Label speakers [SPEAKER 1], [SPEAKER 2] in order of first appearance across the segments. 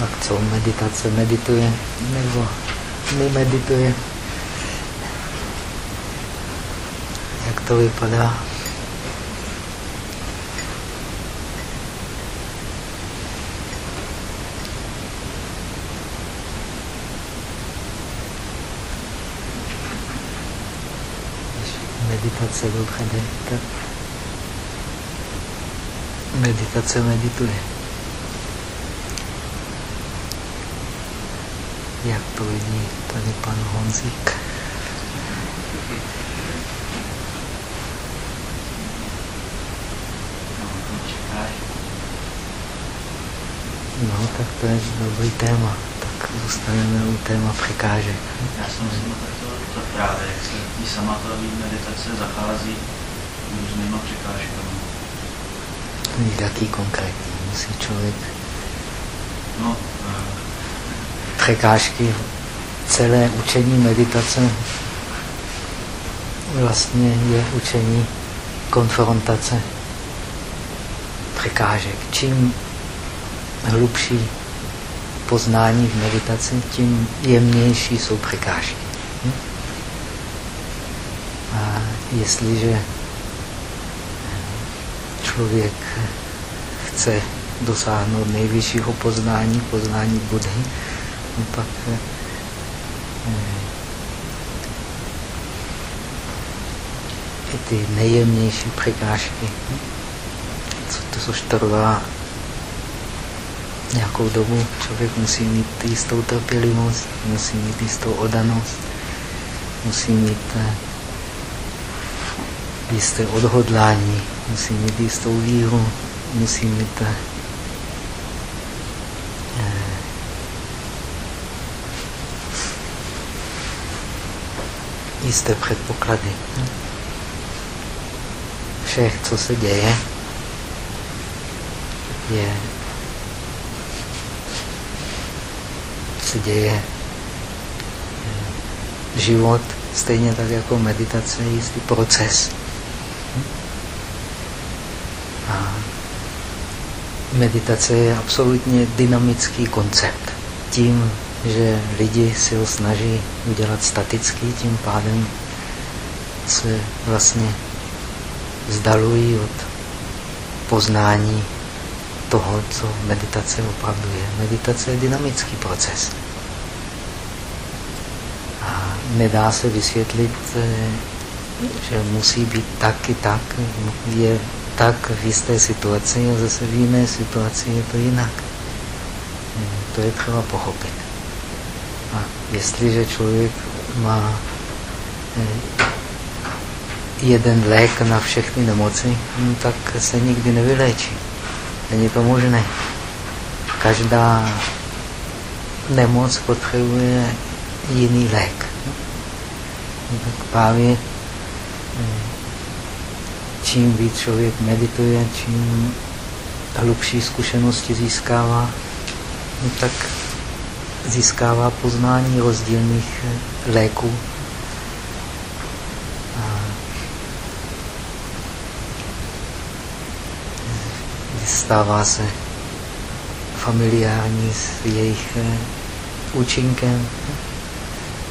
[SPEAKER 1] Tak co meditace medituje nebo nemedituje? Jak to vypadá? meditace jde, tak meditace medituje. Jak to vidí tady pan Honzík? No, tak to je dobrý téma. Tak zůstaneme u téma překážek.
[SPEAKER 2] Já jsem si to, to právě, jak se i samatový meditace zachází různýma překážkami.
[SPEAKER 1] Jaký konkrétní musí člověk?
[SPEAKER 2] No,
[SPEAKER 1] překážky celé učení meditace vlastně je učení konfrontace překážek. Čím hlubší poznání v meditaci, tím jemnější jsou překážky. Hm? A jestliže člověk chce dosáhnout nejvyššího poznání, poznání Budhy, pak eh, i ty nejjemnější překážky, co to, to trvá. Nějakou dobu, člověk musí mít jistou trpělivost, musí mít jistou odanost, musí mít eh, jisté odhodlání, musí mít jistou víru, musí mít jisté předpoklady. Vše, co se děje, je se děje život, stejně tak jako meditace, je jistý proces. A meditace je absolutně dynamický koncept. Tím že lidi si ho snaží udělat statický, tím pádem se vlastně vzdalují od poznání toho, co meditace opravdu je. Meditace je dynamický proces. A nedá se vysvětlit, eh, že musí být tak i tak. Je tak v jisté situaci a zase v jiné situaci je to jinak. To je třeba pochopit. Jestliže člověk má eh, jeden lék na všechny nemoci, no tak se nikdy nevyléčí. Není to možné. Každá nemoc potřebuje jiný lék. No tak právě eh, čím víc člověk medituje, čím hlubší zkušenosti získává, no tak získává poznání rozdílných eh, léků. A stává se familiární s jejich eh, účinkem.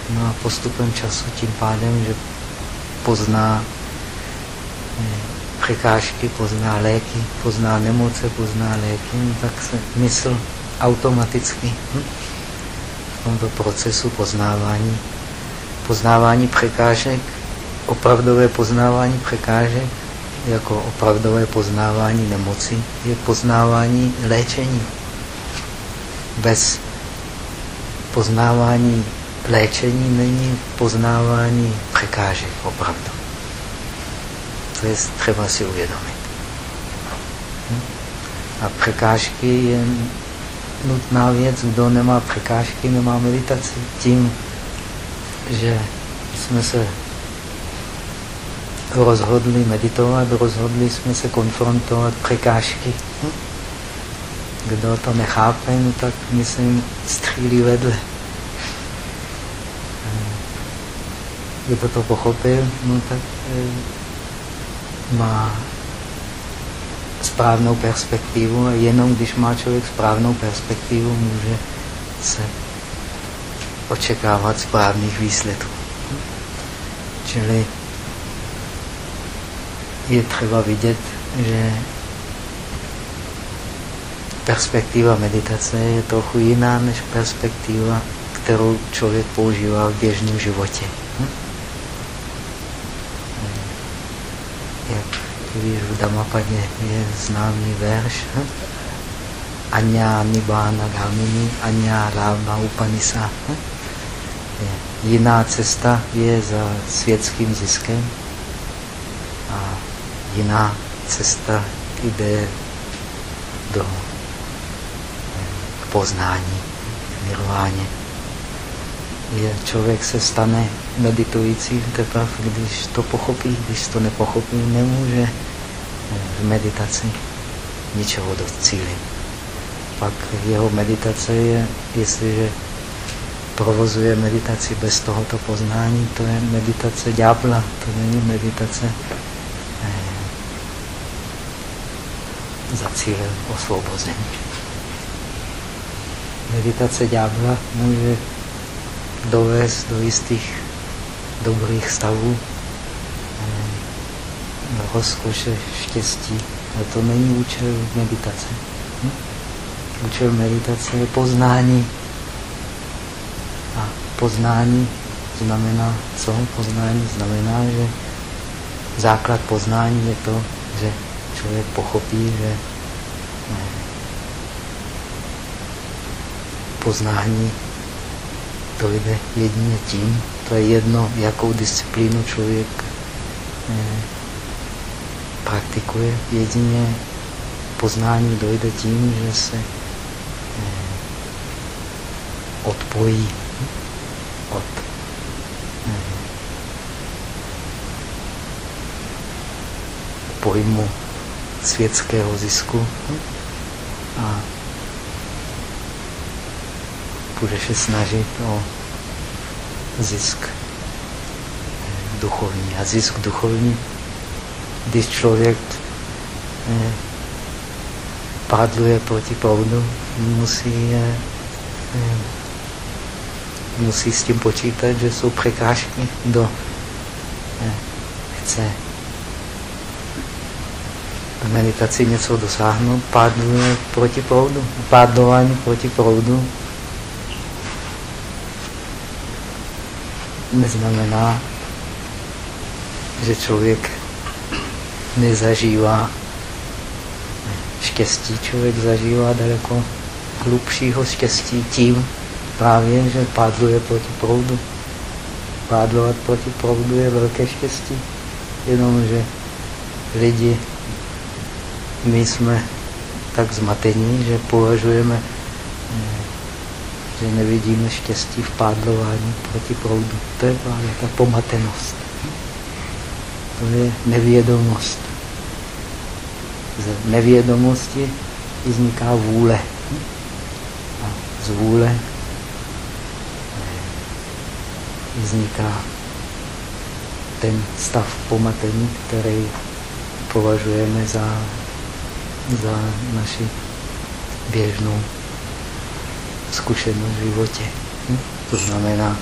[SPEAKER 1] No a postupem času tím pádem, že pozná eh, překážky, pozná léky, pozná nemoce, pozná léky, no tak se mysl automaticky hm? Tomto procesu poznávání, poznávání překážek, opravdové poznávání překážek, jako opravdové poznávání nemoci, je poznávání léčení. Bez poznávání léčení není poznávání překážek opravdu. To je třeba si uvědomit. Hm? A překážky je nutná věc, kdo nemá překážky, nemá meditaci. Tím, že jsme se rozhodli meditovat, rozhodli jsme se konfrontovat překážky. Hm? Kdo to nechápe, no tak myslím střílí vedle. Kdo to pochopil, no tak eh, má správnou perspektivu a jenom když má člověk správnou perspektivu, může se očekávat správných výsledků. Čili je třeba vidět, že perspektiva meditace je trochu jiná než perspektiva, kterou člověk používá v běžném životě. Víš, v Damapadě je známý verš hm? Anya Nibbana Gamini Anya Lama Upanisa. Jiná cesta je za světským ziskem a jiná cesta jde do poznání, nirváně. Je, člověk se stane meditující teprve, když to pochopí. Když to nepochopí, nemůže v meditaci ničeho docílit. Pak jeho meditace je, jestliže provozuje meditaci bez tohoto poznání, to je meditace ďábla, to není meditace eh, za cílem osvobození. Meditace ďábla může dovést do jistých dobrých stavů, rozkoše, štěstí. Ale to není účel meditace. Hm? Účel meditace je poznání. A poznání znamená co? Poznání znamená, že základ poznání je to, že člověk pochopí, že eh, poznání dojde jedině tím, to je jedno, jakou disciplínu člověk eh, praktikuje, jedině poznání dojde tím, že se eh, odpojí od eh, pojmu světského zisku a bude se snažit o zisk duchovní. A zisk duchovní, když člověk eh, pádluje proti proudu, musí, eh, eh, musí s tím počítat, že jsou překážky, do chce v meditaci něco dosáhnout, pádluje proti proudu. Pádlování proti proudu neznamená, že člověk nezažívá štěstí. Člověk zažívá daleko hlubšího štěstí tím právě, že pádluje proti proudu. Pádlovat proti proudu je velké štěstí. Jenomže lidi, my jsme tak zmatení, že považujeme že nevidíme štěstí v pádlování proti proudu. To je právě ta pomatenost. To je nevědomost. Z nevědomosti vzniká vůle. A z vůle vzniká ten stav pomatení, který považujeme za, za naši běžnou zkušenost v životě. Hm? To znamená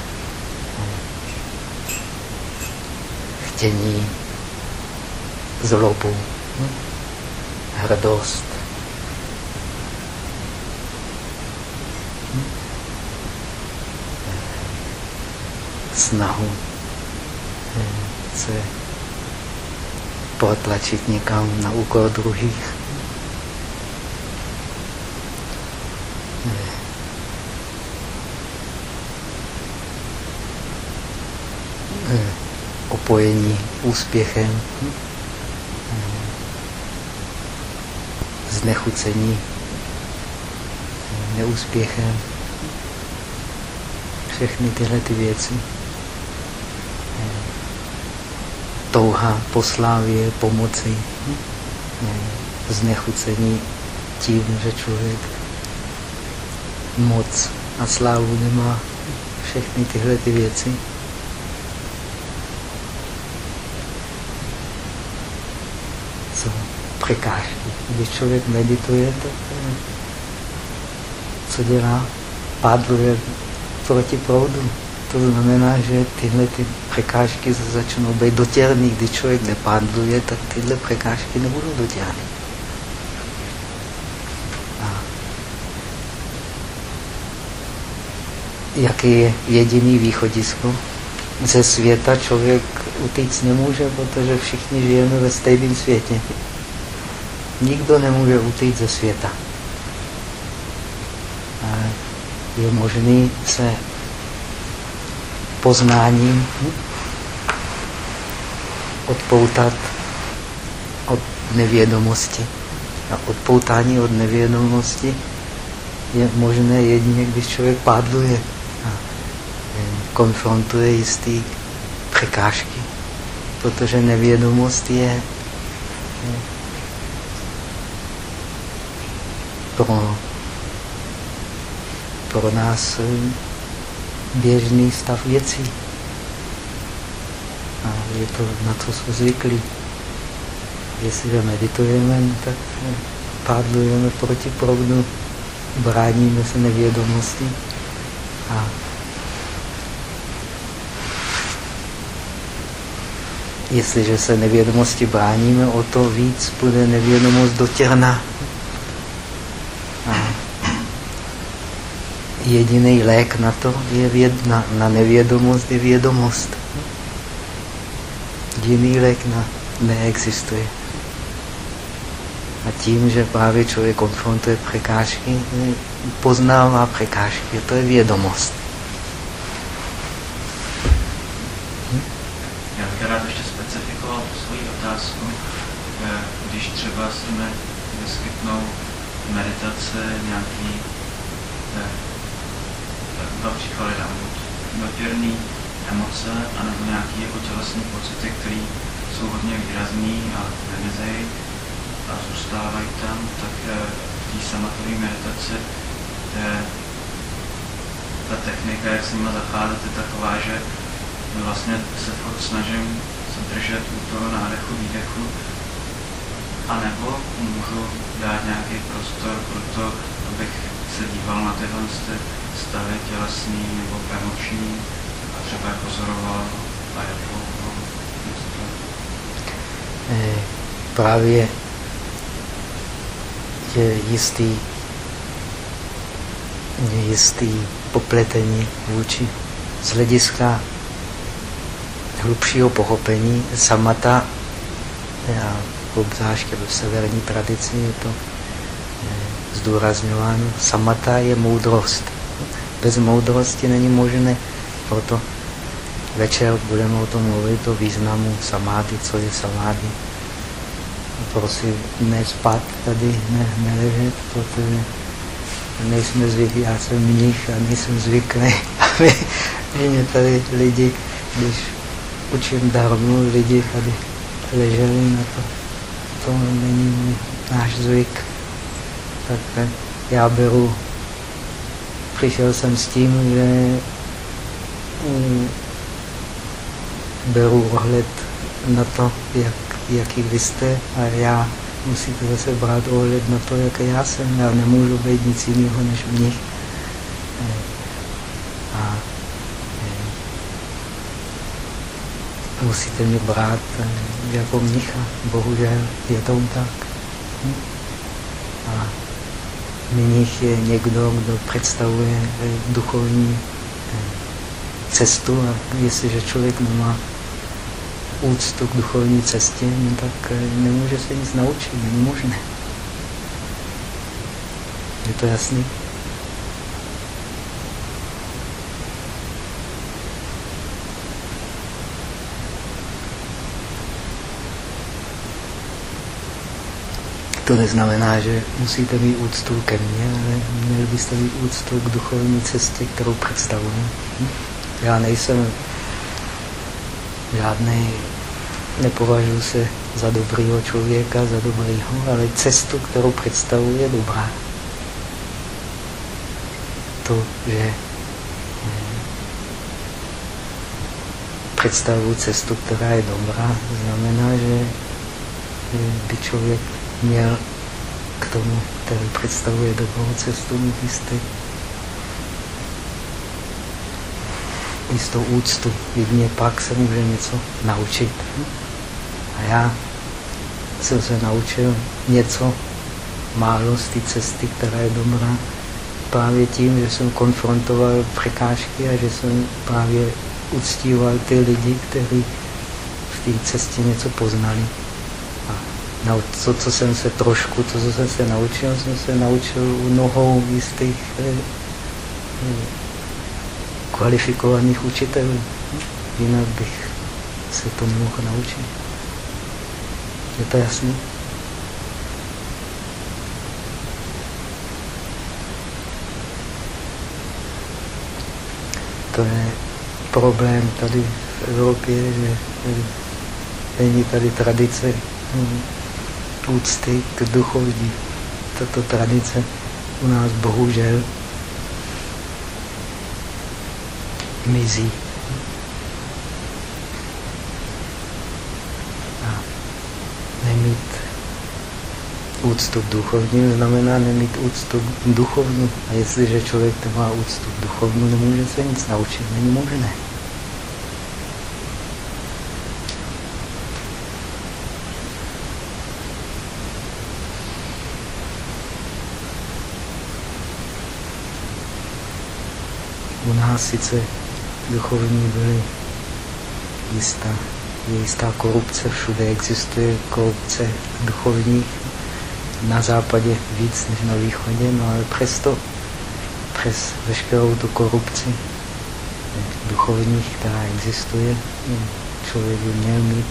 [SPEAKER 1] chtění, zlobu, hrdost. Snahu se potlačit někam na úkol druhých. opojení úspěchem, znechucení neúspěchem. Všechny tyhle ty věci. Touha po slávě, pomoci, znechucení tím, že člověk moc a slávu nemá. Všechny tyhle ty věci překážky. Když člověk medituje, tak eh, co dělá? Pádluje proti proudu. To znamená, že tyhle ty překážky začnou být dotěrný. Když člověk nepádluje, tak tyhle překážky nebudou dotěrný. jaký je jediný východisko? Ze světa člověk utíct nemůže, protože všichni žijeme ve stejném světě. Nikdo nemůže utíct ze světa. Je možný se poznáním odpoutat od nevědomosti. A odpoutání od nevědomosti je možné jedině, když člověk pádluje a konfrontuje jistý překážky. Protože nevědomost je pro, pro nás běžný stav věcí. A je to, na co jsme zvyklí. Jestliže meditujeme, tak pádlujeme proti proudu, bráníme se nevědomosti a jestliže se nevědomosti bráníme, o to víc bude nevědomost dotěrná. Jediný lék na to je věd, na, na nevědomost je vědomost. Jiný lék na neexistuje. A tím, že právě člověk konfrontuje překážky, poznává překážky, to je vědomost.
[SPEAKER 2] Hm? Já bych rád ještě specifikoval svoji otázku. Když třeba si vyskytnou meditace nějaký příklady dám dotěrný emoce anebo nějaké jako tělesné pocity, které jsou hodně výrazný a nemizejí a zůstávají tam, tak eh, v té samatové meditaci ta technika, jak s nimi zacházet, je taková, že vlastně se furt snažím se držet u toho nádechu, výdechu, anebo můžu dát nějaký prostor pro to, abych se díval na tyhle stavy tělesný nebo emoční a třeba pozoroval a
[SPEAKER 1] eh, Právě je jistý, je jistý popletení vůči z hlediska hlubšího pochopení samata, a obzvláště v severní tradici je to zdůrazňováno, samata je moudrost. Bez moudrosti není možné, proto večer budeme o tom mluvit, o významu samády, co je samády prosím nespat tady, ne, neležet, protože nejsme zvyklí, já jsem mnich a nejsem zvyklý, aby mě tady lidi, když učím darmu, lidi tady leželi na to. To není náš zvyk. Tak já beru, přišel jsem s tím, že mm, beru ohled na to, jak jaký vy jste a já musíte zase brát ohled na to, jaký já jsem. Já nemůžu být nic jiného než nich. Eh, a eh, musíte mě brát eh, jako mnicha. Bohužel je to tak. Hm? A mnich je někdo, kdo představuje duchovní cestu a jestliže člověk nemá úctu k duchovní cestě, no tak eh, nemůže se nic naučit, není možné. Je to jasný? To neznamená, že musíte mít úctu ke mně, ale měli byste mít úctu k duchovní cestě, kterou představuji. Hm? Já nejsem žádný, nepovažuji se za dobrýho člověka, za dobrýho, ale cestu, kterou představuje, je dobrá. To, že eh, představuji cestu, která je dobrá, znamená, že by člověk měl k tomu, který představuje dobrou cestu, jistý, jistou úctu. Jedině pak se může něco naučit. A já jsem se naučil něco málo z té cesty, která je dobrá, právě tím, že jsem konfrontoval překážky a že jsem právě uctíval ty lidi, kteří v té cestě něco poznali. Na to, co jsem se trošku, co jsem se naučil, jsem se naučil u nohou jistých eh, eh, kvalifikovaných učitelů. Jinak bych se to nemohl naučit. Je to jasné? To je problém tady v Evropě, že není tady tradice hm, úcty k duchovní. Tato tradice u nás bohužel mizí. A nemít úctu k duchovním znamená nemít úctu k duchovnu. A jestliže člověk nemá úctu k duchovnu, nemůže se nic naučit. Není možné. U nás sice duchovní byly jistá, je jistá korupce, všude existuje korupce duchovních, na západě víc než na východě, no ale přesto, přes veškerou tu korupci duchovních, která existuje, člověk by měl mít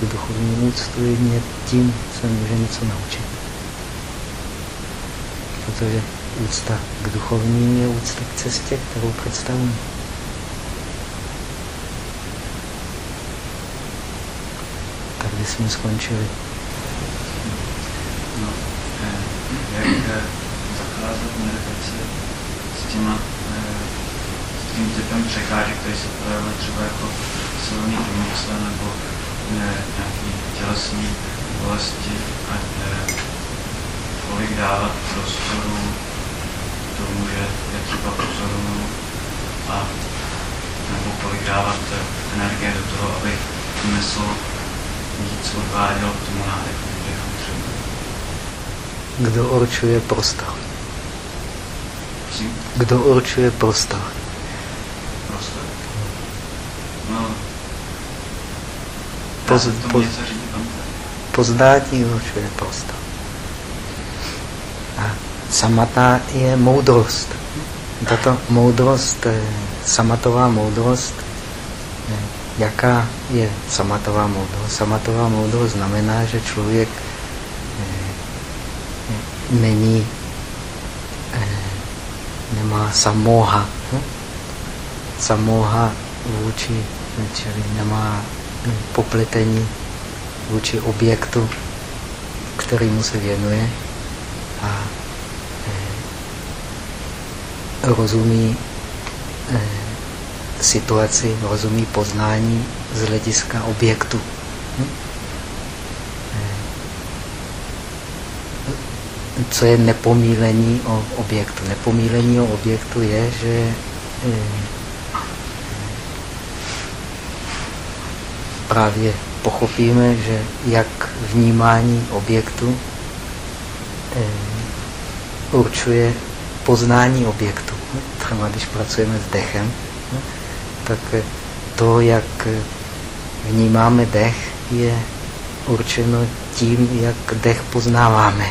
[SPEAKER 1] tu duchovní úctu, jedině tím se může něco naučit. Protože úcta k duchovním je úcta k cestě, kterou představují. Tak jsme skončili.
[SPEAKER 2] No, eh, jak eh, zacházet meditaci s těma eh, s tím typem překážek, které se projevily třeba jako silný emoce nebo nějaký tělesní bolesti a kolik dávat prostoru tomu, že jak třeba pozoruju a nebo kolik dávat energie do toho, aby mysl víc odváděl k tomu nádechu,
[SPEAKER 1] Kdo určuje prostor? Kdo určuje prostor?
[SPEAKER 2] Prostor? No,
[SPEAKER 1] Poz, poz, poznání určuje prostor. Samata je moudrost. Tato moudrost, eh, samatová moudrost, eh, jaká je samatová moudrost? Samatová moudrost znamená, že člověk eh, není, nemá samoha. Hm? Samoha vůči, čili nemá popletení vůči objektu, kterýmu se věnuje a rozumí eh, situaci, rozumí poznání z hlediska objektu. Hm? Eh, co je nepomílení o objektu? Nepomílení o objektu je, že eh, právě pochopíme, že jak vnímání objektu určuje poznání objektu. Třeba když pracujeme s dechem, tak to, jak vnímáme dech, je určeno tím, jak dech poznáváme.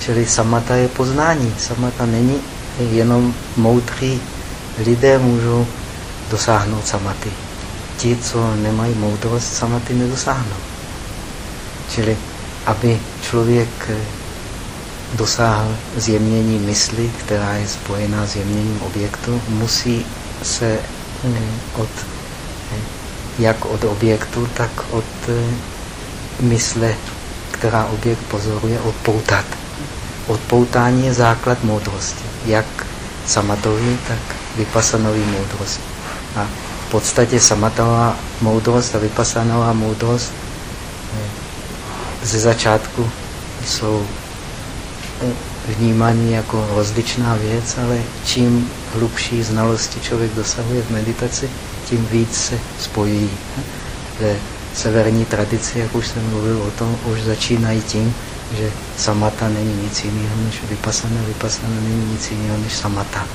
[SPEAKER 1] Čili samata je poznání. Samata není jenom moudrý lidé můžou dosáhnout samaty. Ti, co nemají moudrost, samaty nedosáhnou. Čili aby člověk dosáhl zjemnění mysli, která je spojená s jemněním objektu, musí se eh, od, eh, jak od objektu, tak od eh, mysle, která objekt pozoruje, odpoutat. Odpoutání je základ moudrosti, jak samatový, tak vypasanový moudrost. A v podstatě samatová moudrost a vypasanová moudrost ze začátku jsou vnímaní jako rozličná věc, ale čím hlubší znalosti člověk dosahuje v meditaci, tím víc se spojí. Ve severní tradici, jak už jsem mluvil o tom, už začínají tím, že samata není nic jiného než vypasana, vypasana není nic jiného než samata.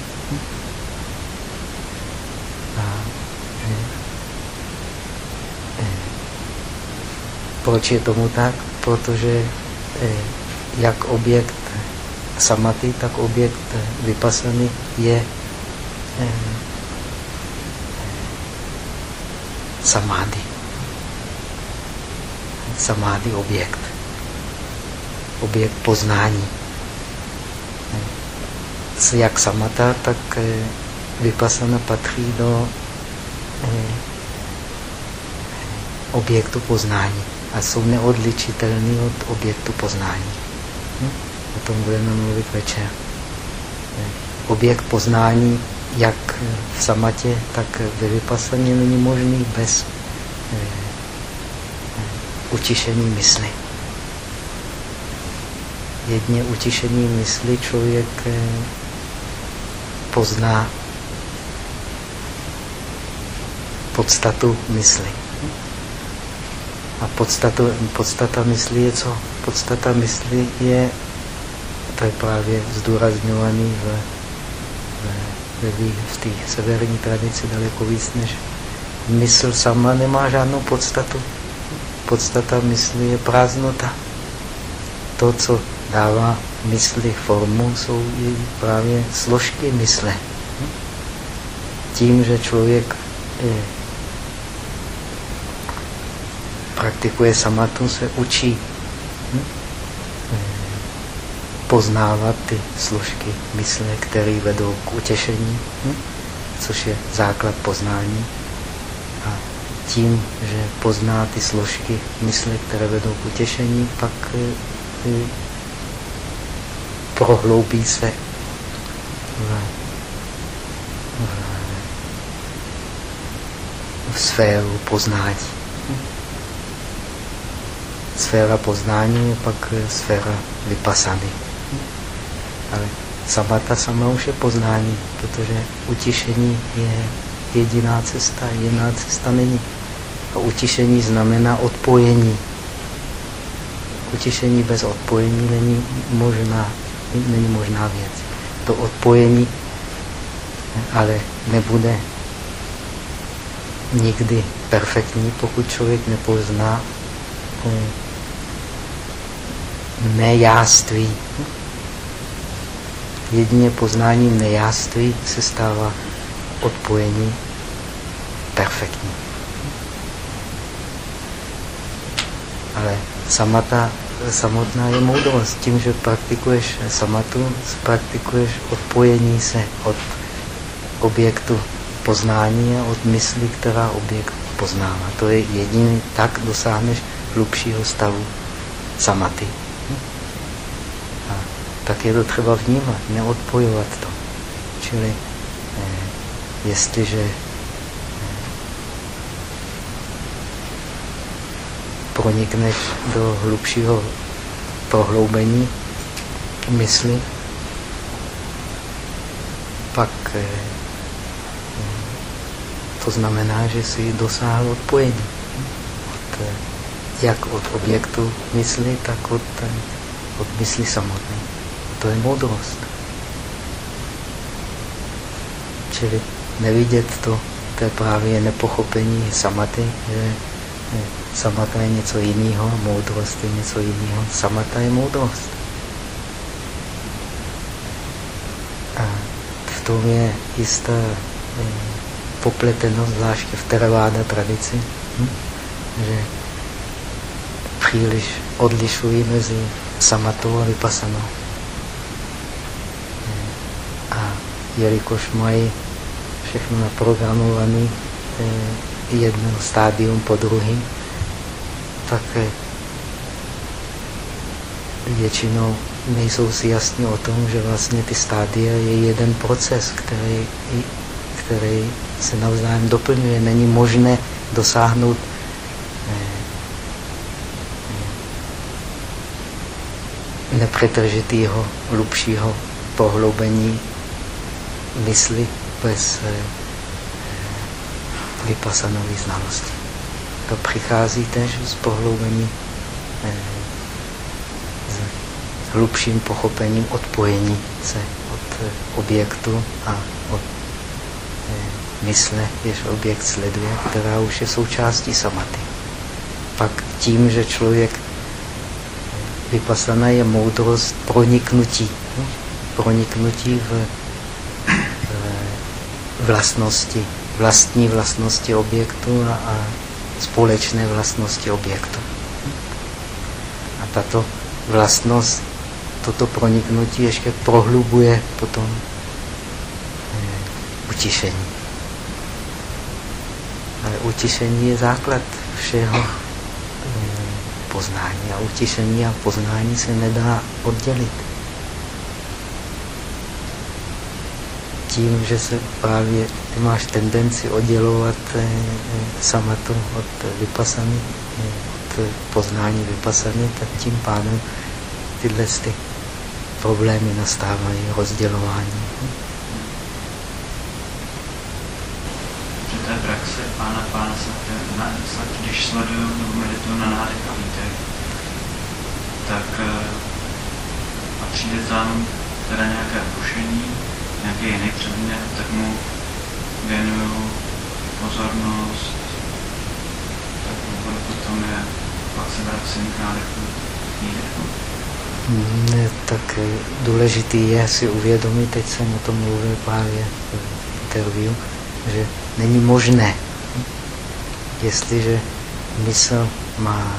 [SPEAKER 1] Proč je tomu tak? Protože eh, jak objekt samaty, tak objekt vypasany je eh, samády. Samády objekt. Objekt poznání. Jak samata, tak eh, vypasana patří do objektu poznání a jsou neodličitelný od objektu poznání. O tom budeme mluvit večer. Objekt poznání, jak v samatě, tak ve vypasaně není možný bez eh, utišení mysli. Jedně utišení mysli člověk eh, pozná podstatu mysli. A podstatu, podstata mysli je co? Podstata mysli je, to je právě zdůrazňovaný v, v, v, té severní tradici daleko víc než mysl sama nemá žádnou podstatu. Podstata mysli je prázdnota. To, co dává mysli formu, jsou právě složky mysle. Tím, že člověk je praktikuje samatu, se učí poznávat ty složky mysle, které vedou k utěšení, hm? což je základ poznání. A tím, že pozná ty složky mysle, které vedou k utěšení, pak eh, eh, prohloubí se v, v, v sféru poznání sféra poznání je pak sféra vypasany. Ale samata sama už je poznání, protože utišení je jediná cesta, jiná cesta není. A utišení znamená odpojení. Utišení bez odpojení není možná, není možná věc. To odpojení ale nebude nikdy perfektní, pokud člověk nepozná nejáství. Jedině poznáním nejáství se stává odpojení perfektní. Ale samata samotná je moudrost. Tím, že praktikuješ samatu, praktikuješ odpojení se od objektu poznání a od mysli, která objekt poznává. To je jediný, tak dosáhneš hlubšího stavu samaty tak je to třeba vnímat, neodpojovat to. Čili eh, jestliže eh, pronikneš do hlubšího prohloubení mysli, pak eh, to znamená, že jsi dosáhl odpojení. Od, jak od objektu mysli, tak od, od mysli samotné. To je moudrost. Čili nevidět to, to je právě nepochopení samaty, že samata je něco jiného, moudrost je něco jiného. Samata je moudrost. A v tom je jistá eh, popletenost, zvláště v Theravada tradici, hm? že příliš odlišují mezi samatou a vypasanou. Jelikož mají všechno naprogramované eh, jedno stádium po druhém, tak eh, většinou nejsou si jasní o tom, že vlastně ty stádia je jeden proces, který, který se navzájem doplňuje. Není možné dosáhnout nepřetržitého, hlubšího pohloubení mysli bez eh, vypasanové znalosti. To přichází tež z pohloubení eh, s hlubším pochopením odpojení se od eh, objektu a od mysle, jež objekt sleduje, která už je součástí samaty. Pak tím, že člověk vypasaná je moudrost proniknutí. Proniknutí v vlastnosti, vlastní vlastnosti objektu a, a společné vlastnosti objektu. A tato vlastnost, toto proniknutí ještě prohlubuje potom eh, utišení. Ale utišení je základ všeho eh, poznání a utišení a poznání se nedá oddělit. Tím, že se právě máš tendenci oddělovat eh, samatu od vypasany, od poznání vypasany, tak tím pádem tyhle ty problémy nastávají, rozdělování.
[SPEAKER 2] Té praxe pána pána se, když sleduju nebo medituju na nádech a výdech, tak eh, a přijde tam teda nějaké rušení, nějaký jiný předmět, tak mu věnuju pozornost, tak potom je, pak se vracím k nádechu, výdechu.
[SPEAKER 1] Ne, tak důležitý je si uvědomit, teď jsem o tom mluvil právě v interview, že není možné, jestliže mysl má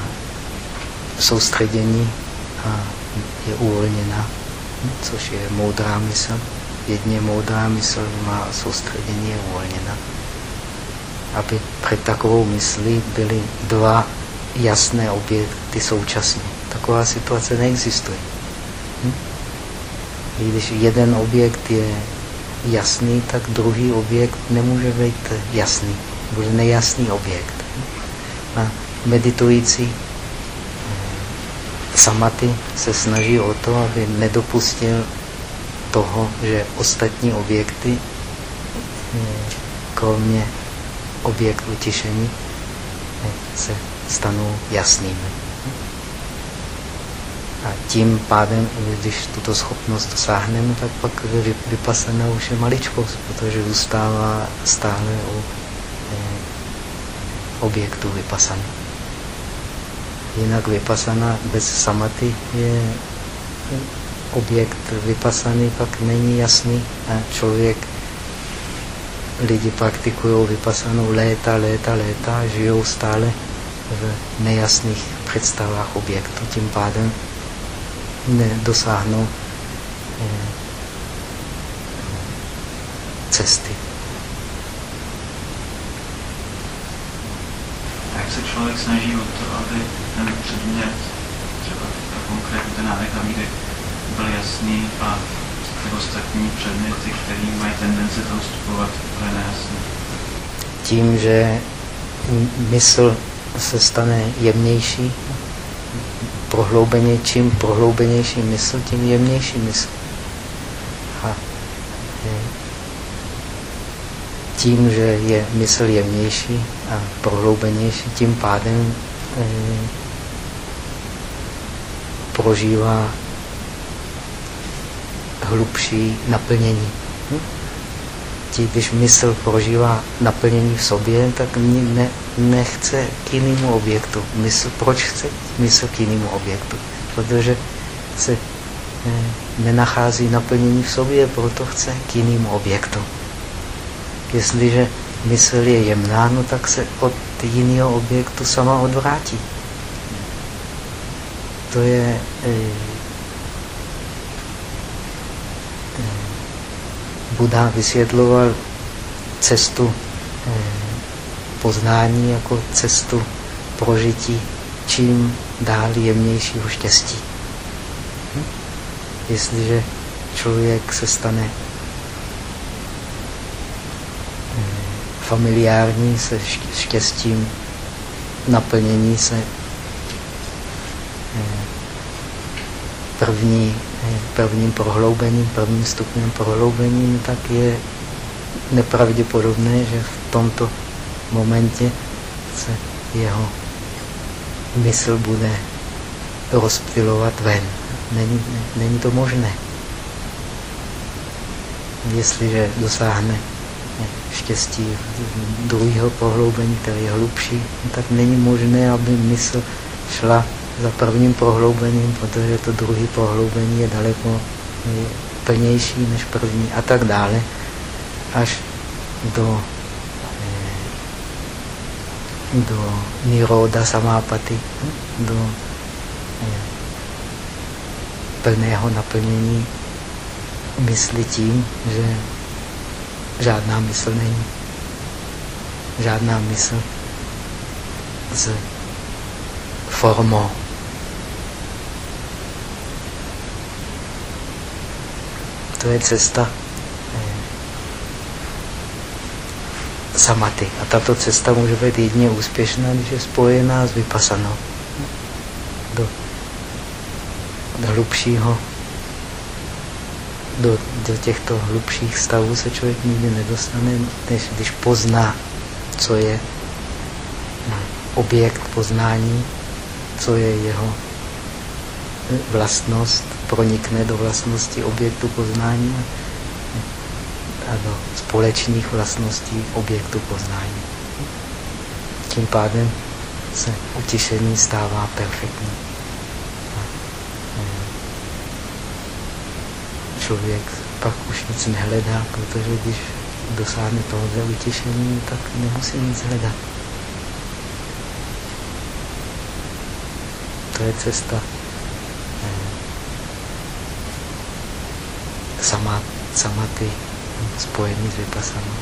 [SPEAKER 1] soustředění a je uvolněna, což je moudrá mysl, jedně moudrá mysl má soustředění je uvolněna. Aby před takovou myslí byly dva jasné objekty současně. Taková situace neexistuje. Hm? Když jeden objekt je jasný, tak druhý objekt nemůže být jasný. Bude nejasný objekt. A meditující eh, samaty se snaží o to, aby nedopustil toho, že ostatní objekty, eh, kromě objektu tišení, eh, se stanou jasnými. A tím pádem, když tuto schopnost dosáhneme, tak pak vypasaná už je maličkost, protože zůstává stále u eh, objektu vypasaný. Jinak vypasaná bez samaty je objekt vypasaný pak není jasný a člověk, lidi praktikují vypasanou léta, léta, léta, žijou stále v nejasných představách objektu, tím pádem nedosáhnou eh, cesty.
[SPEAKER 2] Jak se člověk snaží o to, aby ten předmět, třeba konkrétně ten nádech a byl jasný a ty ostatní předměty, které mají tendenci tam vstupovat, byly nejasné.
[SPEAKER 1] Tím, že mysl se stane jemnější, prohloubeně, čím prohloubenější mysl, tím jemnější mysl. A tím, že je mysl jemnější a prohloubenější, tím pádem eh, prožívá hlubší naplnění. Hm? Tí, když mysl prožívá naplnění v sobě, tak ne, nechce k jinému objektu. Mysl, proč chce mysl k jinému objektu? Protože se eh, nenachází naplnění v sobě, proto chce k jinému objektu. Jestliže mysl je jemná, no tak se od jiného objektu sama odvrátí. To je eh, Buddha vysvětloval cestu eh, poznání jako cestu prožití čím dál jemnějšího štěstí. Hm? Jestliže člověk se stane eh, familiární se štěstím, naplnění se eh, první, prvním prohloubením, prvním stupněm prohloubením, tak je nepravděpodobné, že v tomto momentě se jeho mysl bude rozptilovat ven. Není, není to možné. Jestliže dosáhne štěstí druhého prohloubení, které je hlubší, tak není možné, aby mysl šla za prvním prohloubením, protože to druhé prohloubení je daleko plnější než první a tak dále, až do, eh, do niroda samápaty, do eh, plného naplnění mysli tím, že žádná mysl není. Žádná mysl s formou. To je cesta eh, samaty. A tato cesta může být jedině úspěšná, když je spojená s vypasanou. Do, do hlubšího do, do těchto hlubších stavů se člověk nikdy nedostane, než když pozná, co je objekt poznání, co je jeho vlastnost, pronikne do vlastnosti objektu poznání a do společných vlastností objektu poznání. Tím pádem se utišení stává perfektní. člověk pak už nic nehledá, protože když dosáhne tohoto utěšení, tak nemusí nic hledat. To je cesta eh, sama, sama ty spojení s vypasanou.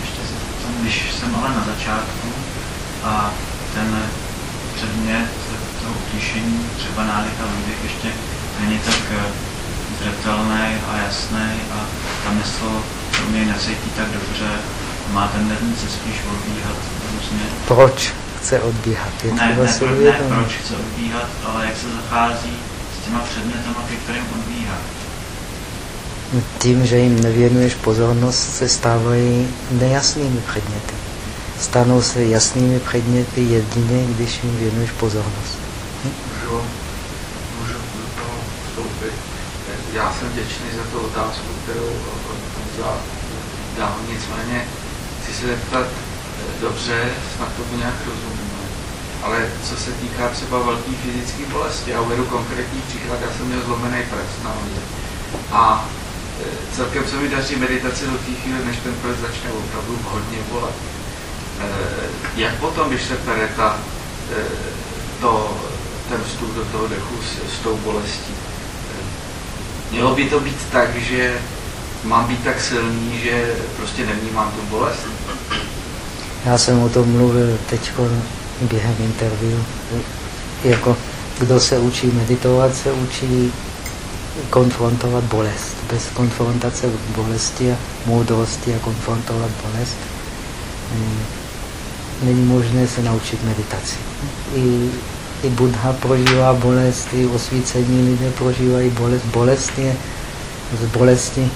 [SPEAKER 2] Ještě když jsem ale na začátku a ten předmět toho utišení, třeba nádech a výdech ještě není tak eh, zřetelný a jasný a ta mysl pro mě necítí tak dobře, má tendence spíš odbíhat různě.
[SPEAKER 1] Proč chce odbíhat?
[SPEAKER 2] Je ne, ne, pro, ne, proč chce odbíhat, ale jak se zachází s těma předmětama, ke kterým odbíhá.
[SPEAKER 1] Tím, že jim nevěnuješ pozornost, se stávají nejasnými předměty. Stanou se jasnými předměty jedině, když jim věnuješ pozornost
[SPEAKER 3] můžu, můžu do toho vstoupit. Já jsem vděčný za tu otázku, kterou Honza dal. Nicméně chci se zeptat, eh, dobře, snad tomu nějak rozumíme, ale co se týká třeba velké fyzické bolesti, já uvedu konkrétní příklad, já jsem měl zlomený prst na hodě. A eh, celkem se mi daří meditace do té chvíle, než ten prst začne opravdu hodně bolet. Eh, jak potom, když se pere ta, to ten vstup do toho dechu s, s tou bolestí. Mělo by to být tak, že mám být tak silný, že prostě nevnímám tu bolest?
[SPEAKER 1] Já jsem o tom mluvil teď během interview. Jako kdo se učí meditovat, se učí konfrontovat bolest. Bez konfrontace bolesti a moudrosti a konfrontovat bolest mm, není možné se naučit meditaci. I i Buddha prožívá bolest, i osvícení lidé prožívají bolest. Bolest je z bolesti.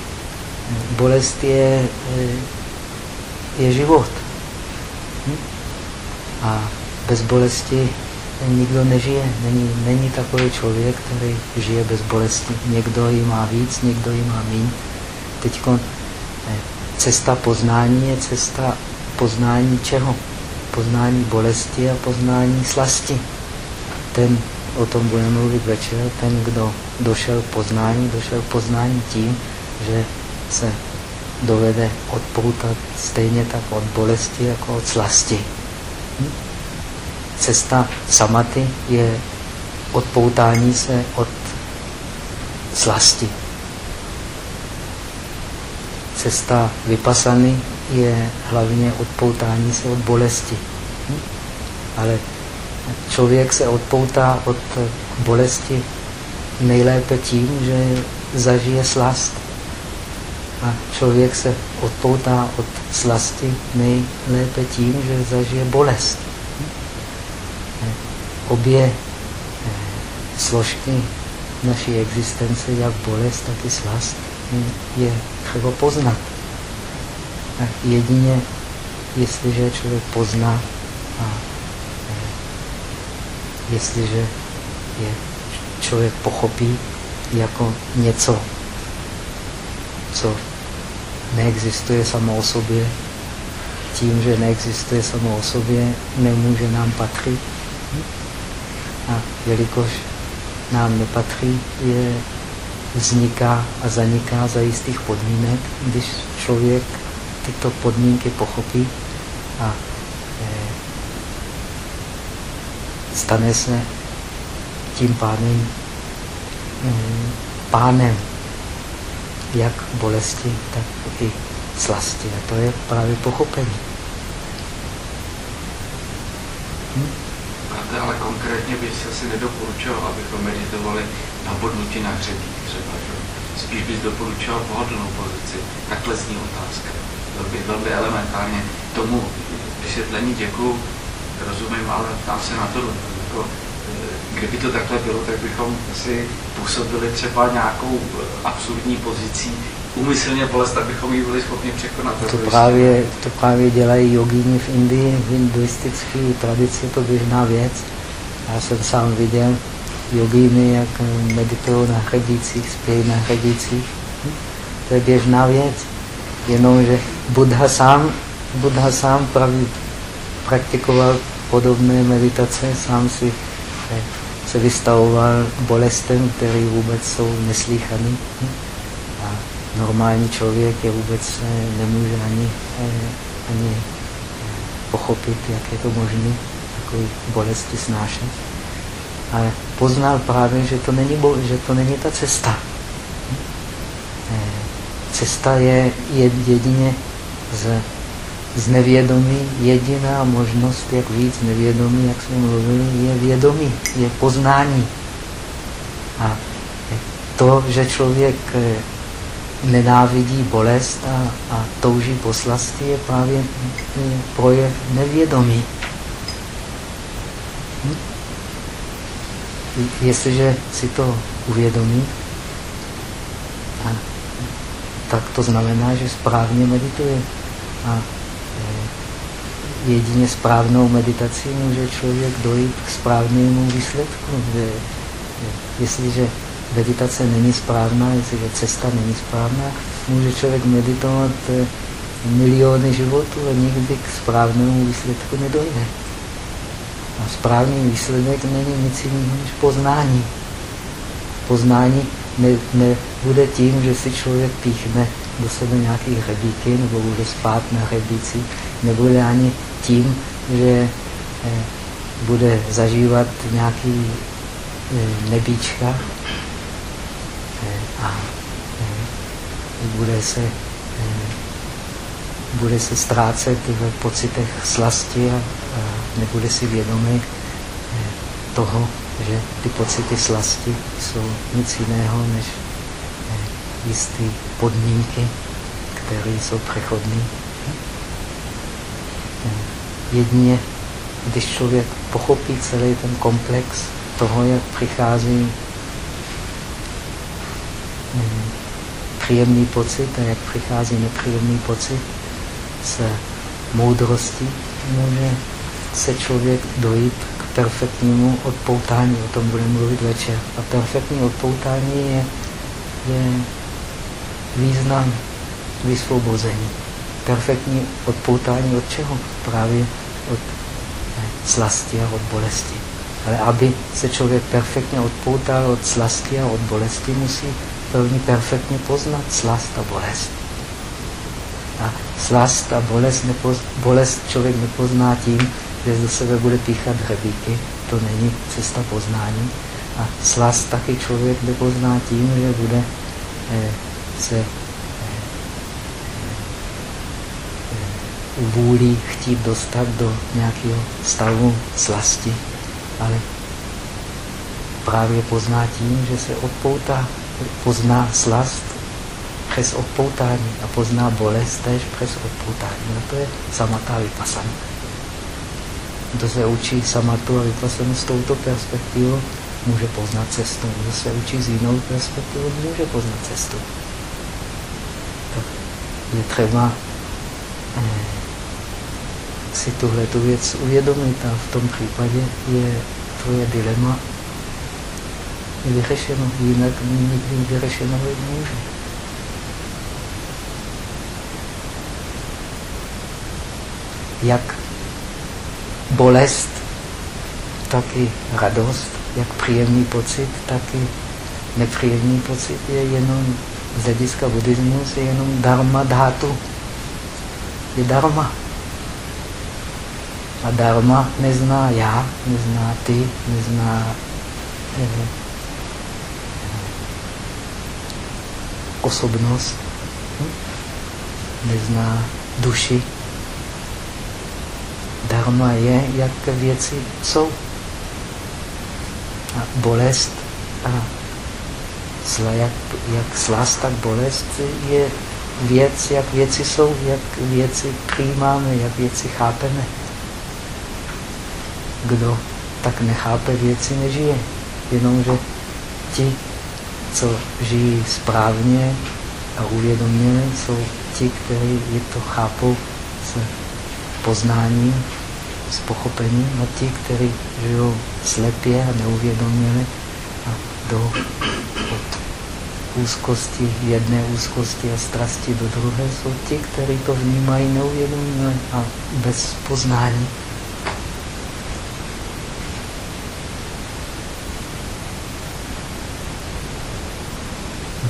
[SPEAKER 1] Bolest je, je život. Hm? A bez bolesti nikdo nežije. Není, není takový člověk, který žije bez bolesti. Někdo ji má víc, někdo ji má méně. Teď eh, cesta poznání je cesta poznání čeho? Poznání bolesti a poznání slasti ten, o tom budeme mluvit večer, ten, kdo došel poznání, došel poznání tím, že se dovede odpoutat stejně tak od bolesti jako od slasti. Hm? Cesta samaty je odpoutání se od slasti. Cesta vypasany je hlavně odpoutání se od bolesti. Ale člověk se odpoutá od bolesti nejlépe tím, že zažije slast. A člověk se odpoutá od slasti nejlépe tím, že zažije bolest. Obě eh, složky naší existence, jak bolest, tak i slast, je třeba poznat. A jedině, jestliže člověk pozná a eh, jestliže je člověk pochopí jako něco, co neexistuje samo o sobě, tím, že neexistuje samo o sobě, nemůže nám patřit. A jelikož nám nepatří, je, vzniká a zaniká za jistých podmínek, když člověk tyto podmínky pochopí a e, stane se tím pádem e, pánem jak bolesti, tak i slasti. A to je právě pochopení.
[SPEAKER 3] Hm? Ale konkrétně bych se asi nedoporučoval, abychom meditovali na bodnutí na hřebík třeba. Že? Spíš bys doporučoval pohodlnou pozici. Takhle zní otázka. By velmi elementárně tomu vysvětlení děkuju, rozumím, ale tam se na to, jako, eh, kdyby to takhle bylo, tak bychom si působili třeba nějakou eh, absurdní pozicí, umyslně bolest, abychom ji byli schopni překonat.
[SPEAKER 1] To právě, to právě dělají jogíni v Indii, v hinduistické tradici, to běžná věc. Já jsem sám viděl jogíny, jak meditují na hrdících, spějí na hrdících. Hm? To je běžná věc. Jenomže Buddha sám, Buddha sám praví, praktikoval podobné meditace, sám si eh, se vystavoval bolestem, které vůbec jsou neslíchané. Normální člověk je vůbec eh, nemůže ani, eh, ani eh, pochopit, jak je to možné takový bolesti snášet. Ale poznal právě, že to není, že to není ta cesta. Cesta je jedině z, z nevědomí. Jediná možnost, jak víc nevědomí, jak jsme mluvili, je vědomí, je poznání. A to, že člověk nenávidí bolest a, a touží po slasti, je právě projev nevědomí. Hm? Jestliže si to uvědomí, a, tak to znamená, že správně medituje. A e, jedině správnou meditací může člověk dojít k správnému výsledku. Že, jestliže meditace není správná, jestliže cesta není správná, může člověk meditovat eh, miliony životů a nikdy k správnému výsledku nedojde. A správný výsledek není nic jiného než poznání. Poznání nebude tím, že si člověk píchne do sebe nějaký hrebíky nebo bude spát na hrebíci, nebude ani tím, že eh, bude zažívat nějaký eh, nebíčka, a bude se, bude se ztrácet v pocitech slasti a nebude si vědomý toho, že ty pocity slasti jsou nic jiného než jisté podmínky, které jsou přechodné. Jedině, když člověk pochopí celý ten komplex toho, jak přichází příjemný pocit a jak přichází nepříjemný pocit s moudrostí, může se člověk dojít k perfektnímu odpoutání. O tom budeme mluvit večer. A perfektní odpoutání je, je význam vysvobození. Perfektní odpoutání od čeho? Právě od slasti a od bolesti. Ale aby se člověk perfektně odpoutal od slasti a od bolesti, musí první perfektně poznat slast a bolest. A slast a bolest, nepoz, bolest člověk nepozná tím, že do sebe bude píchat hřebíky. To není cesta poznání. A slast taky člověk nepozná tím, že bude eh, se eh, eh, vůli chtít dostat do nějakého stavu slasti. Ale právě pozná tím, že se odpoutá pozná slast přes odpoutání a pozná bolest tež přes odpoutání. No to je samatá vypasana. kdo se učí samatu a vypasanu s touto perspektivou, může poznat cestu. Kdo se učí z jinou perspektivou, může poznat cestu. Tak je třeba eh, si tuhle tu věc uvědomit a v tom případě je tvoje dilema vyřešeno, jinak nikdy vyřešeno nemůže. Jak bolest, tak i radost, jak příjemný pocit, tak i nepříjemný pocit je jenom z hlediska buddhismus je jenom dharma dhatu. Je dharma. A dharma nezná já, nezná ty, nezná eh, osobnost, nezná duši. Dharma je, jak věci jsou. A bolest a zla, jak, jak slast, tak bolest je věc, jak věci jsou, jak věci přijímáme, jak věci chápeme. Kdo tak nechápe věci, nežije. Jenomže ti, co žijí správně a uvědoměně, jsou ti, kteří je to chápou s poznáním, s pochopením a ti, kteří žijou slepě a neuvědoměle a do od úzkosti, jedné úzkosti a strasti do druhé, jsou ti, kteří to vnímají neuvědoměle a bez poznání.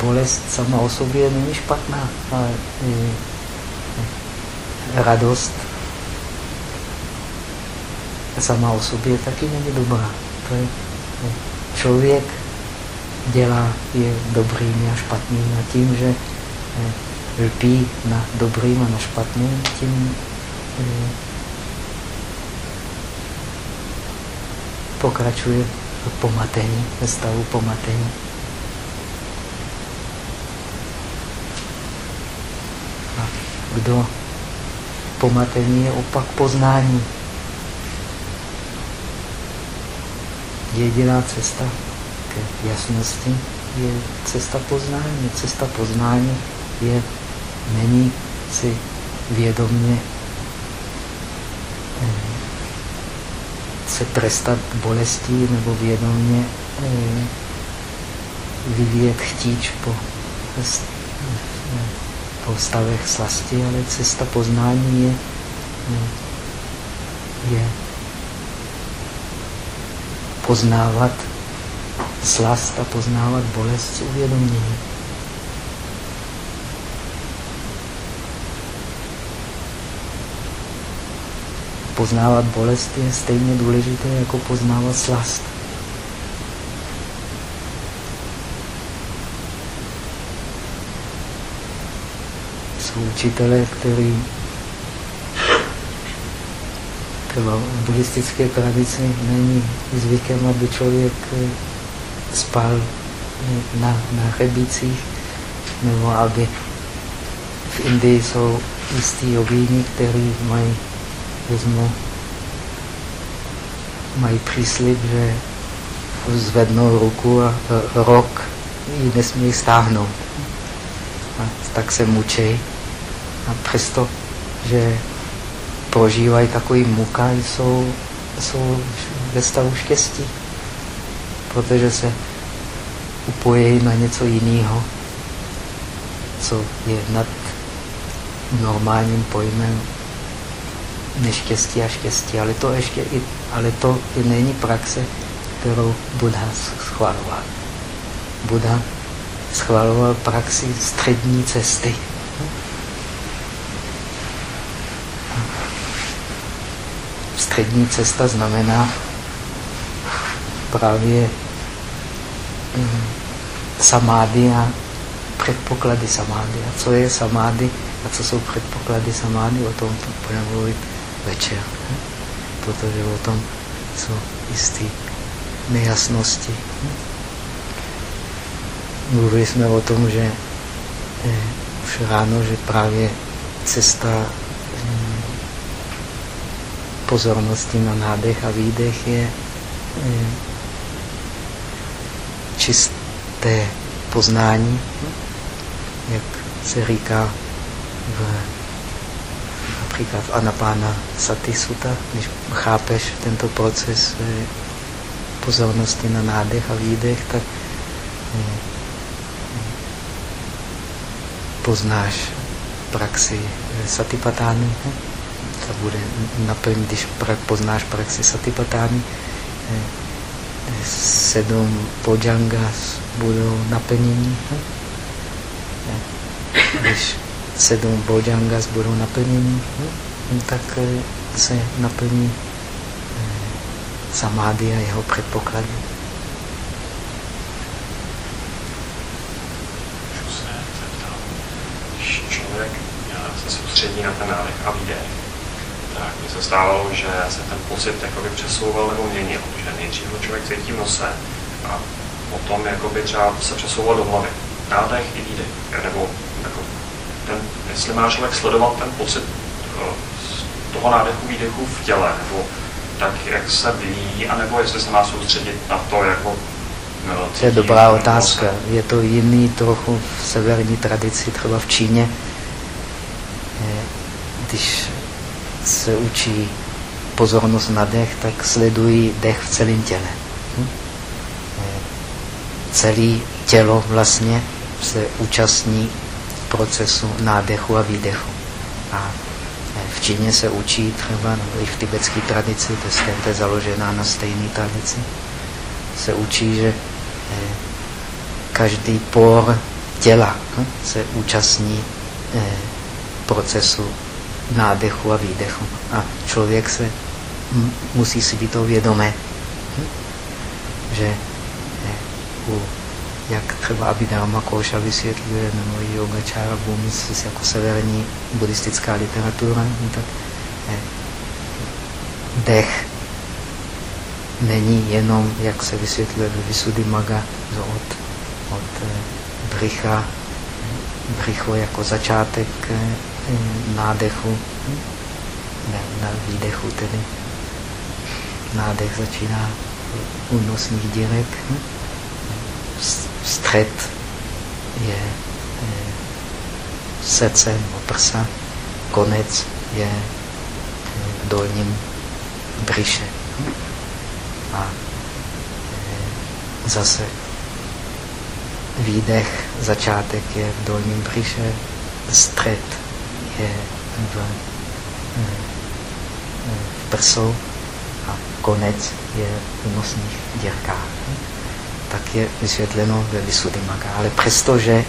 [SPEAKER 1] Bolest sama o sobě není špatná, ale radost sama o sobě taky není dobrá. To je, člověk dělá je dobrým a špatným a tím, že lpí na dobrým a na špatným, tím pokračuje v pomatení, ve stavu pomatení. Kdo pomatení je opak poznání. Jediná cesta k jasnosti je cesta poznání. Cesta poznání je, není si vědomně eh, se trestat bolestí nebo vědomně eh, vyvíjet chtíč po po stavech slasti, ale cesta poznání je, je poznávat slast a poznávat bolest s uvědoměním. Poznávat bolest je stejně důležité jako poznávat slast. Jsou učitelé, který v buddhistické tradici není zvykem, aby člověk eh, spal eh, na, na hřebících, nebo aby v Indii jsou jistý jogíni, kteří mají, vezmu, mají příslip, že zvednou ruku a rok ji nesmí stáhnout. A tak se mučí. A přesto, že prožívají takový muka, jsou, jsou ve stavu štěstí, protože se upojí na něco jiného, co je nad normálním pojmem neštěstí a štěstí. Ale to ještě i, ale to i není praxe, kterou Buddha schvaloval. Buddha schvaloval praxi střední cesty. Střední cesta znamená právě mm, samády a předpoklady samády. A co je samády a co jsou předpoklady samády, o tom budeme mluvit večer. Protože o tom jsou jisté nejasnosti. Mluvili jsme o tom, že eh, už ráno, že právě cesta pozornosti na nádech a výdech je čisté poznání, jak se říká v, například v Anapána Sati Sutta, když chápeš tento proces eh, pozornosti na nádech a výdech, tak eh, poznáš praxi satipatány. To bude naplnit, když poznáš praxi satipatány. Eh, sedm pojangas budou naplnění. Když sedm bojangas budou naplnění, tak eh, se naplní eh, samády a jeho předpoklady.
[SPEAKER 4] Člověk se soustředí na ten nádech a výdech, tak mi se stávalo, že se ten pocit jakoby přesouval nebo měnil, že nejdřív ho člověk cítí v nose a potom jakoby třeba se přesouval do hlavy. Nádech i výdech, nebo jako ten, jestli má člověk sledovat ten pocit eh, toho nádechu, výdechu v těle, nebo tak, jak se vyvíjí, anebo jestli se má soustředit na to, jako
[SPEAKER 1] no, To je dobrá otázka. Je to jiný trochu v severní tradici, třeba v Číně. Eh, když se učí pozornost na dech, tak sledují dech v celém těle. Hm? Eh, celé tělo vlastně se účastní procesu nádechu a výdechu. A eh, v Číně se učí třeba, nebo i v tibetské tradici, to je založená na stejné tradici, se učí, že eh, každý por těla hm, se účastní procesu nádechu a výdechu. A člověk se musí si být to vědomé, hm? že u, jak třeba Abhidharma Koša vysvětluje, nebo Yogačára Bhumis, jako severní buddhistická literatura, no tak dech není jenom, jak se vysvětluje ve Visuddhimagga, od, od bricha, bricho jako začátek nádechu, ne, na výdechu tedy. Nádech začíná u nosních dírek. Střed je srdce nebo prsa, konec je v dolním břiše. A zase výdech, začátek je v dolním břiše, střed je v, v prsou a konec je v nosních děrkách. Tak je vysvětleno ve Visuddhimagga. Ale přestože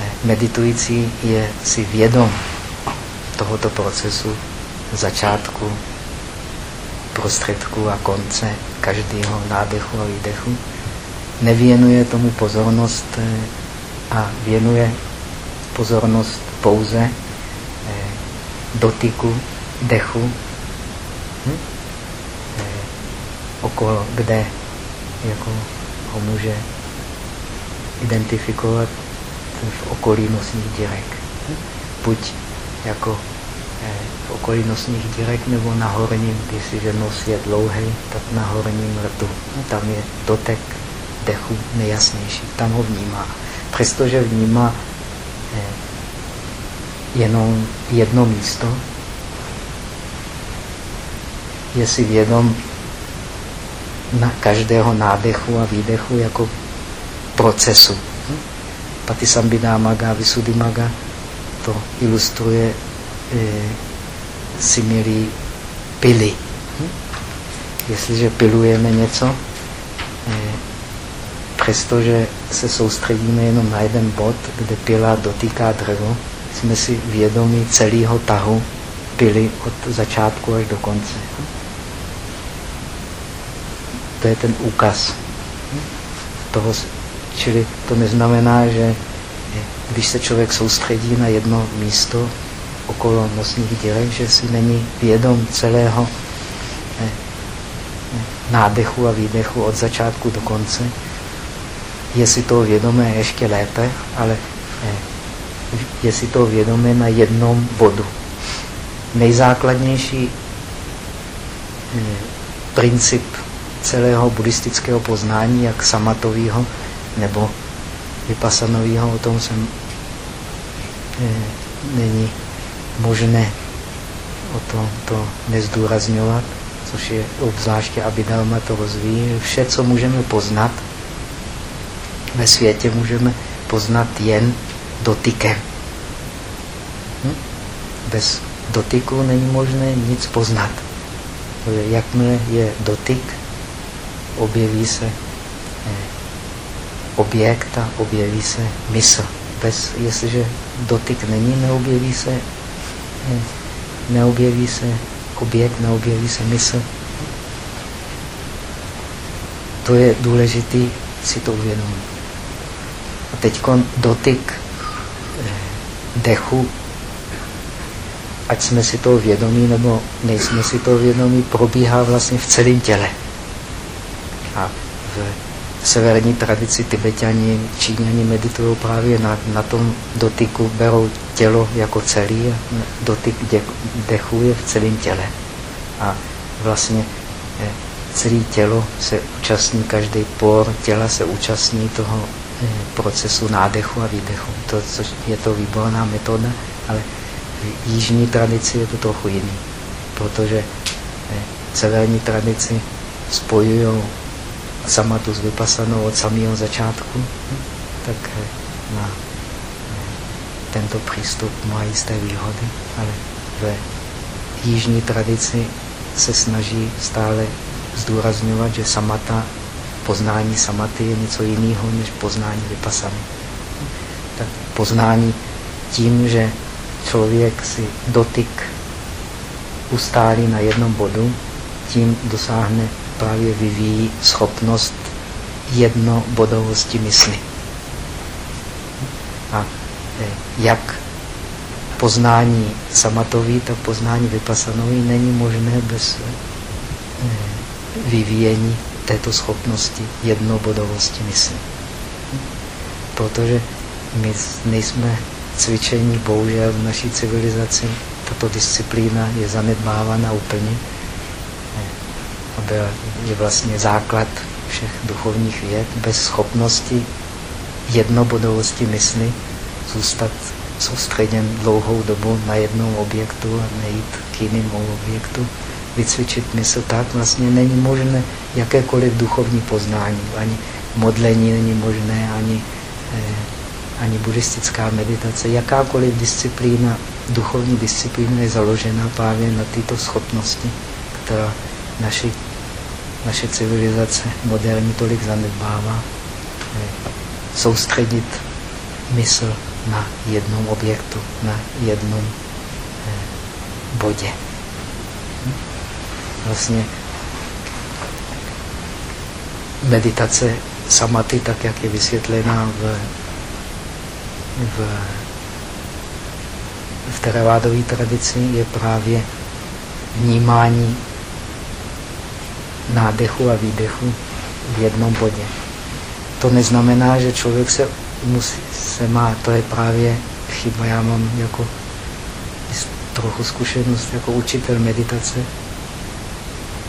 [SPEAKER 1] eh, meditující je si vědom tohoto procesu začátku, prostředku a konce každého nádechu a výdechu, nevěnuje tomu pozornost eh, a věnuje pozornost pouze eh, dotyku, dechu, hm? eh, okolo, kde jako ho může identifikovat v okolí nosních dírek. Hm? Buď jako eh, v okolí nosních dírek nebo na horním, jestliže nos je dlouhý, tak na horním rtu. Tam je dotek dechu nejasnější, tam ho vnímá. Přestože vnímá jenom jedno místo, je si vědom na každého nádechu a výdechu jako procesu. Patisambhidamaga, Visuddhimaga to ilustruje e, similí pily. Jestliže pilujeme něco, e, přestože se soustředíme jenom na jeden bod, kde pila dotýká dřevo, jsme si vědomi celého tahu pily od začátku až do konce. To je ten úkaz. Toho, čili to neznamená, že když se člověk soustředí na jedno místo okolo nosních dělek, že si není vědom celého nádechu a výdechu od začátku do konce. Je si to vědomé ještě lépe, ale je si to vědomé na jednom bodu. Nejzákladnější princip celého buddhistického poznání, jak samatového nebo vypasanového, o tom jsem eh, není možné o tom to nezdůrazňovat, což je obzvláště Abhidharma to rozvíjí. Vše, co můžeme poznat ve světě, můžeme poznat jen dotykem. Hm? Bez dotyku není možné nic poznat. Jakmile je dotyk, objeví se eh, objekt a objeví se mysl. Bez, jestliže dotyk není, neobjeví se, eh, neobjeví se objekt, neobjeví se mysl. To je důležité si to uvědomit. A teď dotyk dechu ať jsme si toho vědomí nebo nejsme si toho vědomí, probíhá vlastně v celém těle. A v severní tradici Tibetani, Číňani meditují právě na, na tom dotyku, berou tělo jako celý a dotyk dechu je v celém těle. A vlastně eh, celé tělo se účastní, každý por těla se účastní toho procesu nádechu a výdechu. To, což je to výborná metoda, ale v jižní tradici je to trochu jiný, protože v severní tradici spojují samatu s vypasanou od samého začátku, tak na tento přístup má jisté výhody, ale ve jižní tradici se snaží stále zdůrazňovat, že samata, poznání samaty je něco jiného než poznání vypasany. Tak poznání tím, že člověk si dotyk ustálí na jednom bodu, tím dosáhne, právě vyvíjí schopnost jednobodovosti mysli. A e, jak poznání samatový, tak poznání vypasanový není možné bez e, vyvíjení této schopnosti jednobodovosti mysli. Protože my nejsme cvičení, bohužel v naší civilizaci tato disciplína je zanedbávána úplně. A je vlastně základ všech duchovních věd. Bez schopnosti jednobodovosti mysli zůstat soustředěn dlouhou dobu na jednom objektu a nejít k jiným objektu, vycvičit mysl tak, vlastně není možné jakékoliv duchovní poznání. Ani modlení není možné, ani eh, ani buddhistická meditace, jakákoliv disciplína, duchovní disciplína je založena právě na tyto schopnosti, která naši, naše civilizace moderní tolik zanedbává. Soustředit mysl na jednom objektu, na jednom eh, bodě. Vlastně meditace samaty, tak jak je vysvětlená v v, v teravádové tradici je právě vnímání nádechu a výdechu v jednom bodě. To neznamená, že člověk se, musí, se má, to je právě chyba, já mám jako trochu zkušenost jako učitel meditace.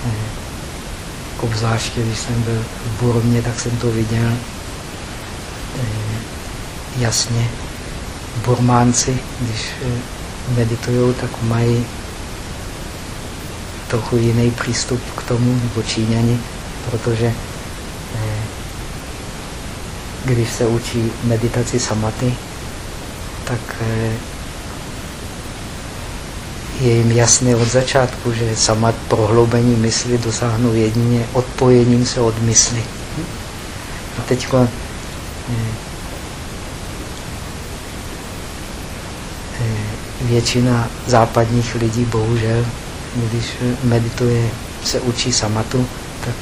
[SPEAKER 1] Eh, obzvláště, když jsem byl v Burovně, tak jsem to viděl jasně. Burmánci, když eh, meditují, tak mají trochu jiný přístup k tomu, nebo Číňani, protože eh, když se učí meditaci samaty, tak eh, je jim jasné od začátku, že samat prohloubení mysli dosáhnou jedině odpojením se od mysli. A teď většina západních lidí, bohužel, když medituje, se učí samatu, tak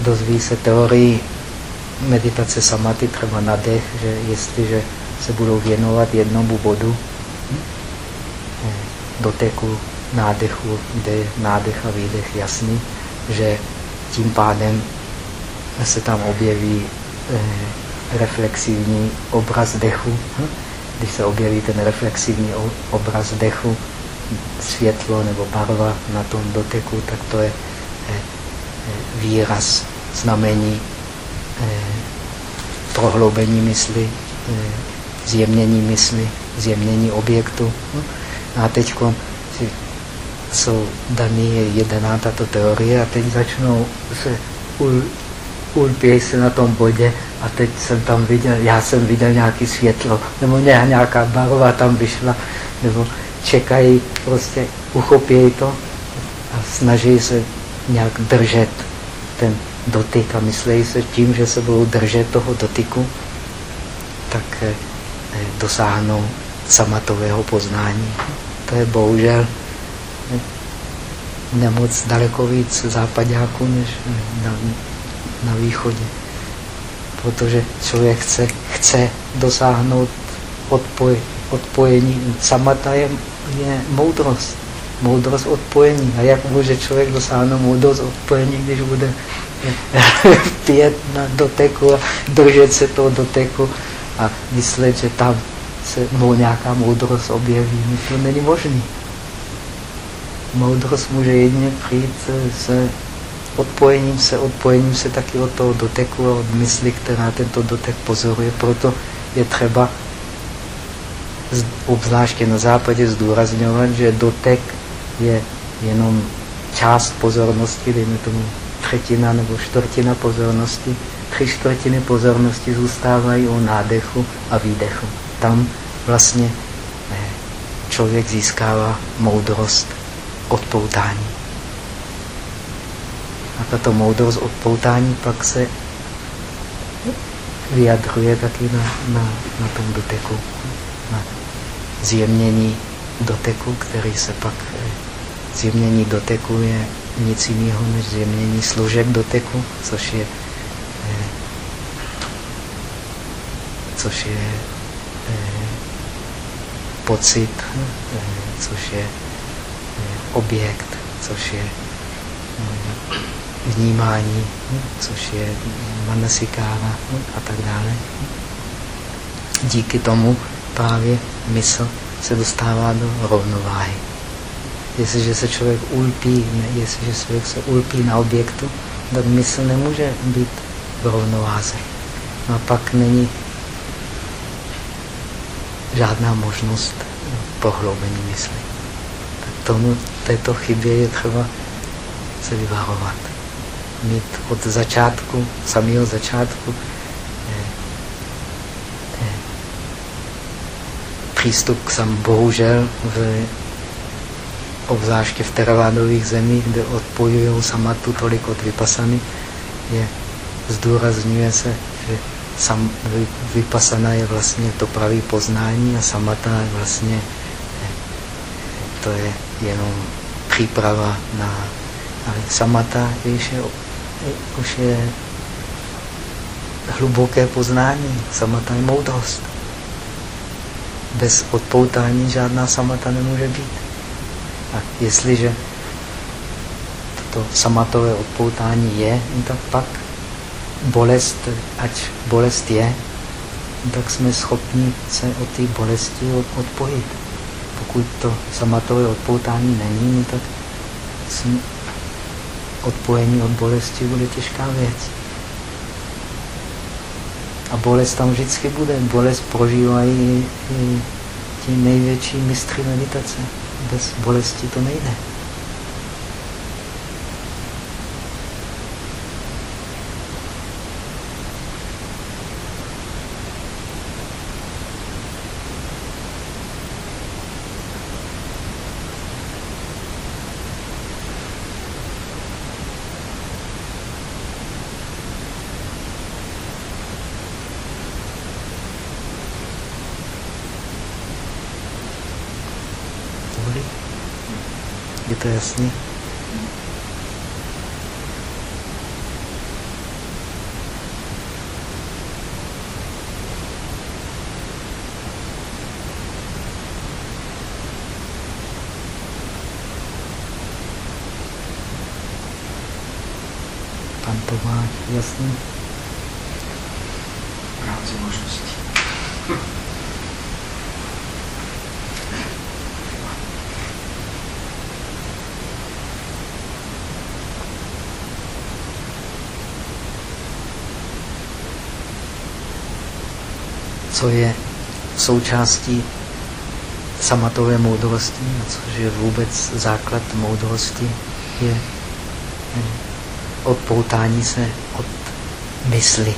[SPEAKER 1] dozví se teorii meditace samaty, třeba na dech, že jestliže se budou věnovat jednomu bodu, doteku, nádechu, kde je nádech a výdech jasný, že tím pádem se tam objeví eh, reflexivní obraz dechu, když se objeví ten reflexivní obraz dechu, světlo nebo barva na tom doteku, tak to je eh, výraz, znamení prohloubení mysli, zjemnění mysli, zjemnění objektu. No, a teď jsou daný jedená tato teorie a teď začnou se ul, ulpějí se na tom bodě a teď jsem tam viděl, já jsem viděl nějaký světlo, nebo nějaká barva tam vyšla, nebo čekají, prostě uchopějí to a snaží se nějak držet ten dotyk a myslí se tím, že se budou držet toho dotyku, tak eh, dosáhnou samatového poznání. To je bohužel nemoc daleko víc západáků než na, na východě. Protože člověk chce, chce dosáhnout odpoj, odpojení. Samata je, je moudrost. Moudrost odpojení. A jak může člověk dosáhnout moudrost odpojení, když bude pět na doteku a držet se toho doteku a myslet, že tam se mu nějaká moudrost objeví. No to není možné. Moudrost může jedině přijít se odpojením se, odpojením se taky od toho doteku a od mysli, která tento dotek pozoruje. Proto je třeba obzvláště na západě zdůrazňovat, že dotek je jenom část pozornosti, dejme tomu třetina nebo čtvrtina pozornosti, tři čtvrtiny pozornosti zůstávají o nádechu a výdechu. Tam vlastně člověk získává moudrost odpoutání. A tato moudrost odpoutání pak se vyjadřuje taky na, na, na tom doteku, na zjemnění doteku, který se pak eh, zjemnění doteku je nic jiného než zjemnění služeb doteku, což je, eh, což je pocit, eh, což je objekt, což je vnímání, což je manasikára a tak dále. Díky tomu právě mysl se dostává do rovnováhy. Jestliže se člověk ulpí, jestliže člověk se ulpí na objektu, tak mysl nemůže být v rovnováze. No a pak není žádná možnost pohloubení mysli. Tak tomu, této chybě je třeba se vyvarovat. Mít od začátku, samého začátku, eh, eh, přístup k sam, bohužel v obzvláště v teravádových zemích, kde odpojují samatu tolik od vypasany, je, zdůrazňuje se, že sam, vypasana je vlastně to pravý poznání a samata je vlastně to je jenom příprava na... Ale samata už je, už je hluboké poznání. Samata je moudrost. Bez odpoutání žádná samata nemůže být. A jestliže to samatové odpoutání je, tak pak bolest, ať bolest je, tak jsme schopni se od té bolesti odpojit. Pokud to samatové odpoutání není, tak odpojení od bolesti bude těžká věc. A bolest tam vždycky bude. Bolest prožívají i ti největší mistři meditace bez bolesti to nejde. To jasný? Pan Tomáš, jasný?
[SPEAKER 3] V rámci možností.
[SPEAKER 1] Co je součástí samatové moudrosti, což je vůbec základ moudrosti, je odpoutání se od mysli.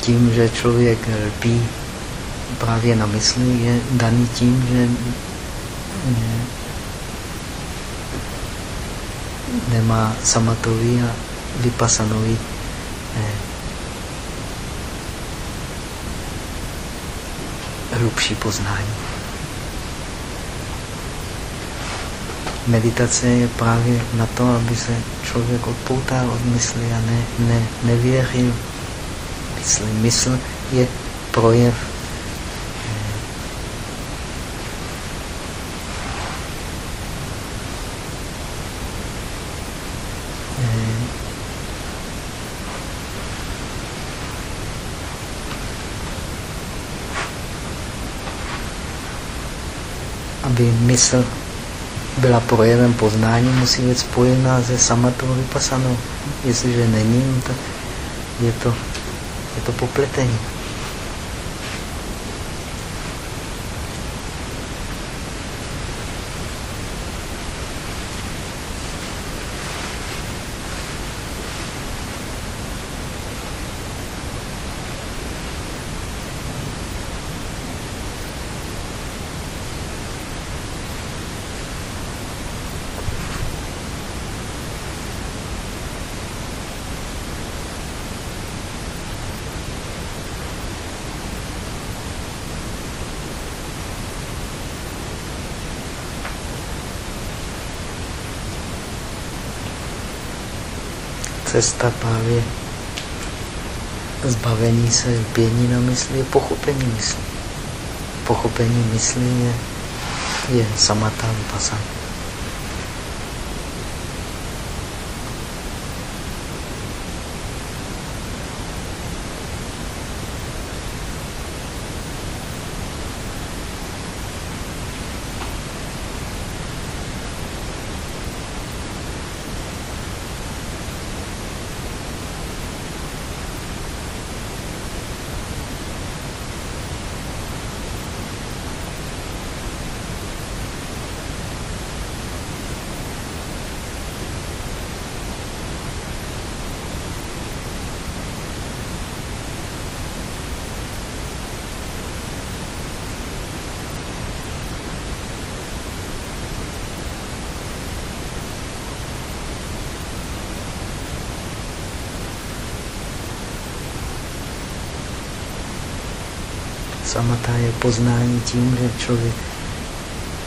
[SPEAKER 1] Tím, že člověk lpí právě na mysli, je daný tím, že nemá samatový a vypasanový hlubší poznání. Meditace je právě na to, aby se člověk odpoutal od mysli a ne, ne, nevěřil mysli. Mysl je projev aby mysl byla projevem poznání, musí být spojená se samatou vypasanou. Jestliže není, tak je to, je to popletení. Cesta právě zbavení se pění na mysli je pochopení mysli. Pochopení mysli je, je samatá vypasana. Samata je poznání tím, že člověk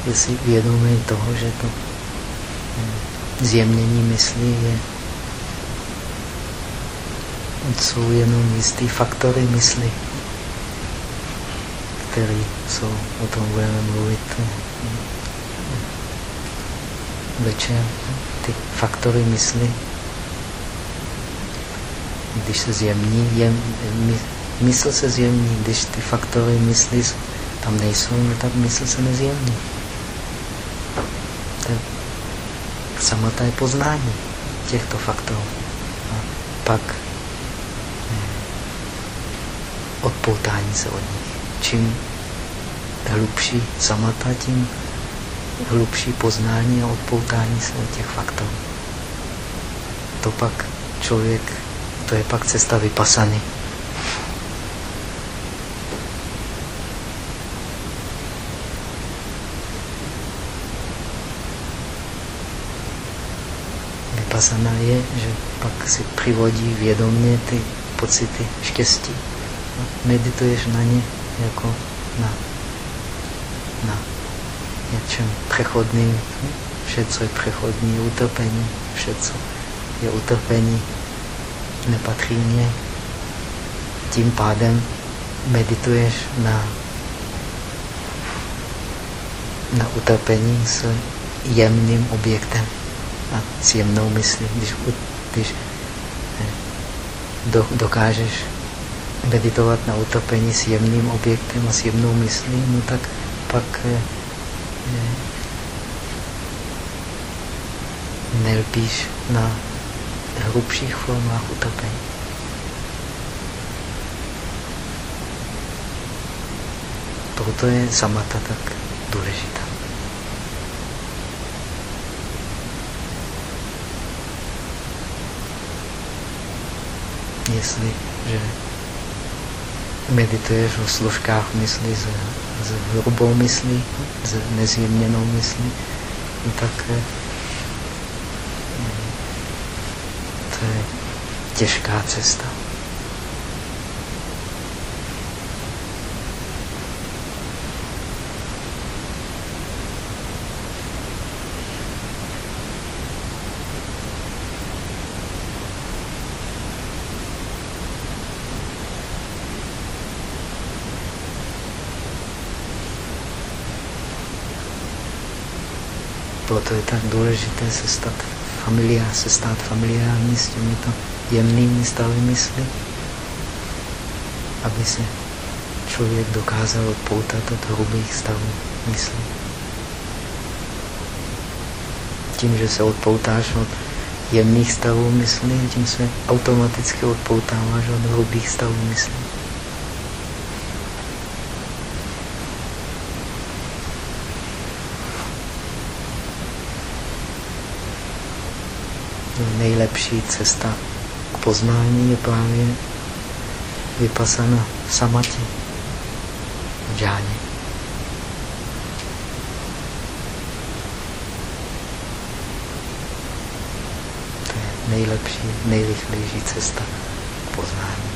[SPEAKER 1] je si vědomý toho, že to eh, zjemnění mysli je jsou jenom jistý faktory mysli, které jsou, o tom budeme mluvit eh, večer, ty faktory mysli, když se zjemní, je, mysl se zjemní, když ty faktory mysli tam nejsou, no tak mysl se nezjemní. Samota je poznání těchto faktorů. A pak eh, odpoutání se od nich. Čím hlubší samata, tím hlubší poznání a odpoutání se od těch faktorů. To pak člověk, to je pak cesta vypasany. Vypasana je, že pak si přivodí vědomě ty pocity štěstí. Medituješ na ně jako na, na něčem přechodným. Vše, co je přechodní, je utrpení. Vše, co je utrpení, nepatří mě. Tím pádem medituješ na, na utrpení s jemným objektem a příjemnou jemnou když, když eh, do, dokážeš meditovat na utopení s jemným objektem a s jemnou myslí, no tak pak eh, eh, nelpíš na hrubších formách utopení. Proto je samata tak důležitá. Jestli, že medituješ o složkách mysli s, s hrubou myslí, s nezjemněnou myslí, no tak eh, to je těžká cesta. Proto je tak důležité se stát familia, se stát familiární s těmito jemnými stavy mysli, aby se člověk dokázal odpoutat od hrubých stavů mysli. Tím, že se odpoutáš od jemných stavů mysli, tím se automaticky odpoutáváš od hrubých stavů mysli. Nejlepší cesta k poznání je právě vypasana v samatě, v džáně. To je nejlepší, nejrychlejší cesta k poznání.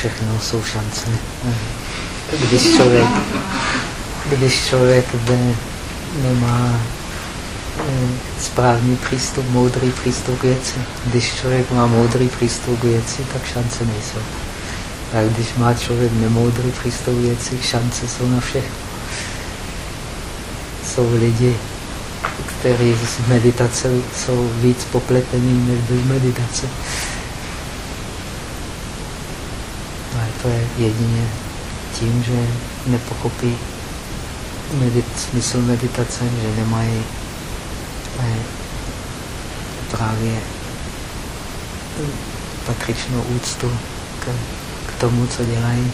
[SPEAKER 1] Všechno jsou šance. Když člověk, když člověk nemá eh, správný přístup, moudrý přístup k věci. Když člověk má moudrý přístup k věci, tak šance nejsou. A když má člověk nemoudrý přístup k věci, šance jsou na všechno. Jsou lidi, kteří z meditace jsou víc popletení než bez meditace. To je jedině tím, že nepochopí medit, smysl meditace, že nemají eh, právě patřičnou úctu k, k tomu, co dělají,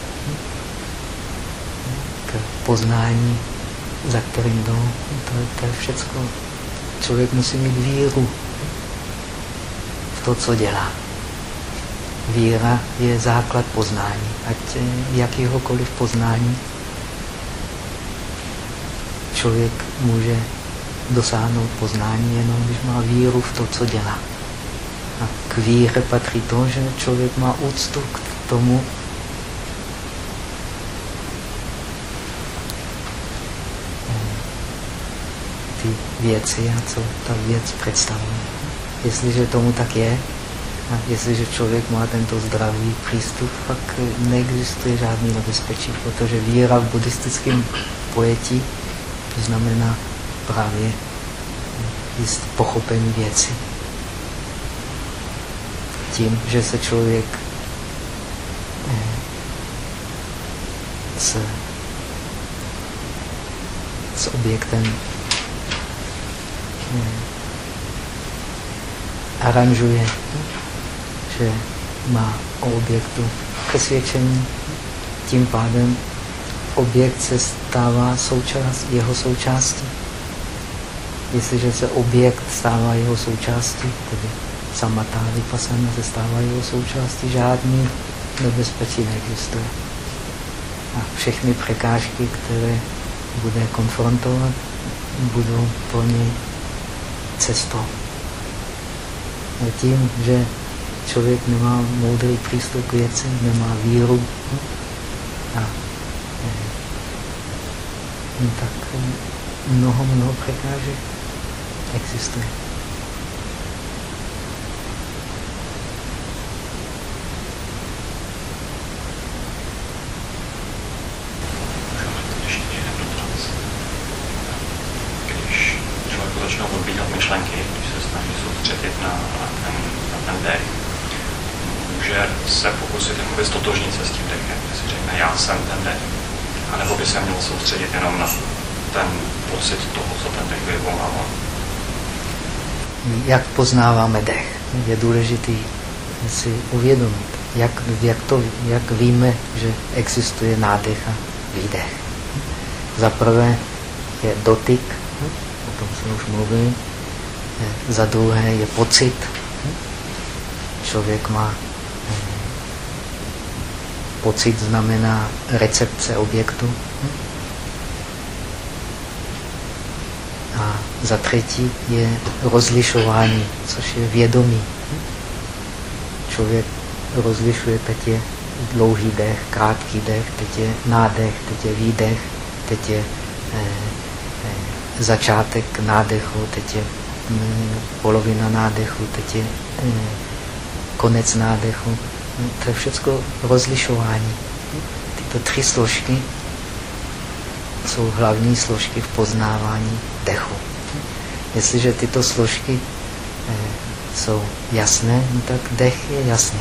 [SPEAKER 1] k poznání, za kterým jdou. To, to je všecko. Člověk musí mít víru v to, co dělá. Víra je základ poznání, ať eh, jakýhokoliv poznání člověk může dosáhnout poznání jenom, když má víru v to, co dělá. A k víře patří to, že člověk má úctu k tomu, eh, věci a co ta věc představuje. Jestliže tomu tak je, a jestliže člověk má tento zdravý přístup, pak neexistuje žádný nebezpečí, protože víra v buddhistickém pojetí znamená právě jist pochopení věci. Tím, že se člověk eh, s, s objektem eh, aranžuje že má o objektu přesvědčení, tím pádem objekt se stává součást, jeho součástí. Jestliže se objekt stává jeho součástí, tedy samatá vypasana se stává jeho součástí, žádný nebezpečí neexistuje. A všechny překážky, které bude konfrontovat, budou pro něj cestou. A tím, že člověk nemá moudrý přístup k věci, nemá víru a no tak mnoho, mnoho překážek existuje.
[SPEAKER 4] jakoby stotožnit se s tím dechem, že si řekne, já jsem ten dech. A nebo by se měl soustředit jenom na ten pocit toho, co ten dech vyvolává.
[SPEAKER 1] Jak poznáváme dech? Je důležité si uvědomit, jak, jak, to, jak víme, že existuje nádech a výdech. Za prvé je dotyk, o tom jsem už mluvil, za druhé je pocit. Člověk má pocit znamená recepce objektu. A za třetí je rozlišování, což je vědomí. Člověk rozlišuje, teď je dlouhý dech, krátký dech, teď je nádech, teď je výdech, teď je eh, eh, začátek nádechu, teď je hm, polovina nádechu, teď je eh, konec nádechu. To je všechno rozlišování. Tyto tři složky jsou hlavní složky v poznávání dechu. Jestliže tyto složky eh, jsou jasné, no tak dech je jasný.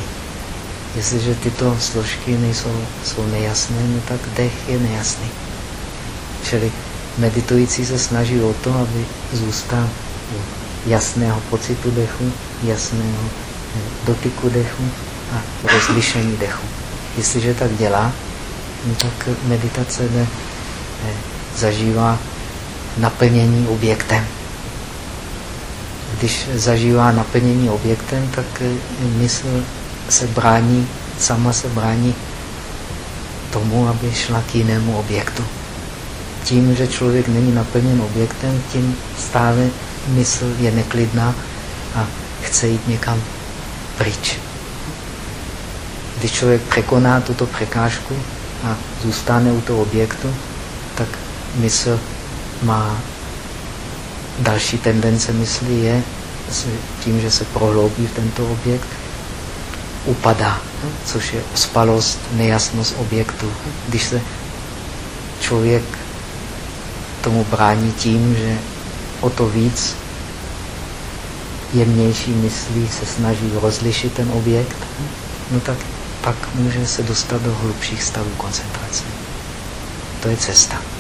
[SPEAKER 1] Jestliže tyto složky nejsou, jsou nejasné, no tak dech je nejasný. Čili meditující se snaží o to, aby zůstal jasného pocitu dechu, jasného eh, dotyku dechu a rozlišení dechu. Jestliže tak dělá, no tak meditace ne, ne, zažívá naplnění objektem. Když zažívá naplnění objektem, tak mysl se brání, sama se brání tomu, aby šla k jinému objektu. Tím, že člověk není naplněn objektem, tím stále mysl je neklidná a chce jít někam pryč. Když člověk překoná tuto překážku a zůstane u toho objektu, tak mysl má další tendence mysli je tím, že se prohloubí v tento objekt, upadá, což je ospalost, nejasnost objektu. Když se člověk tomu brání tím, že o to víc jemnější myslí se snaží rozlišit ten objekt, no tak pak může se dostat do hlubších stavů koncentrace. To je cesta.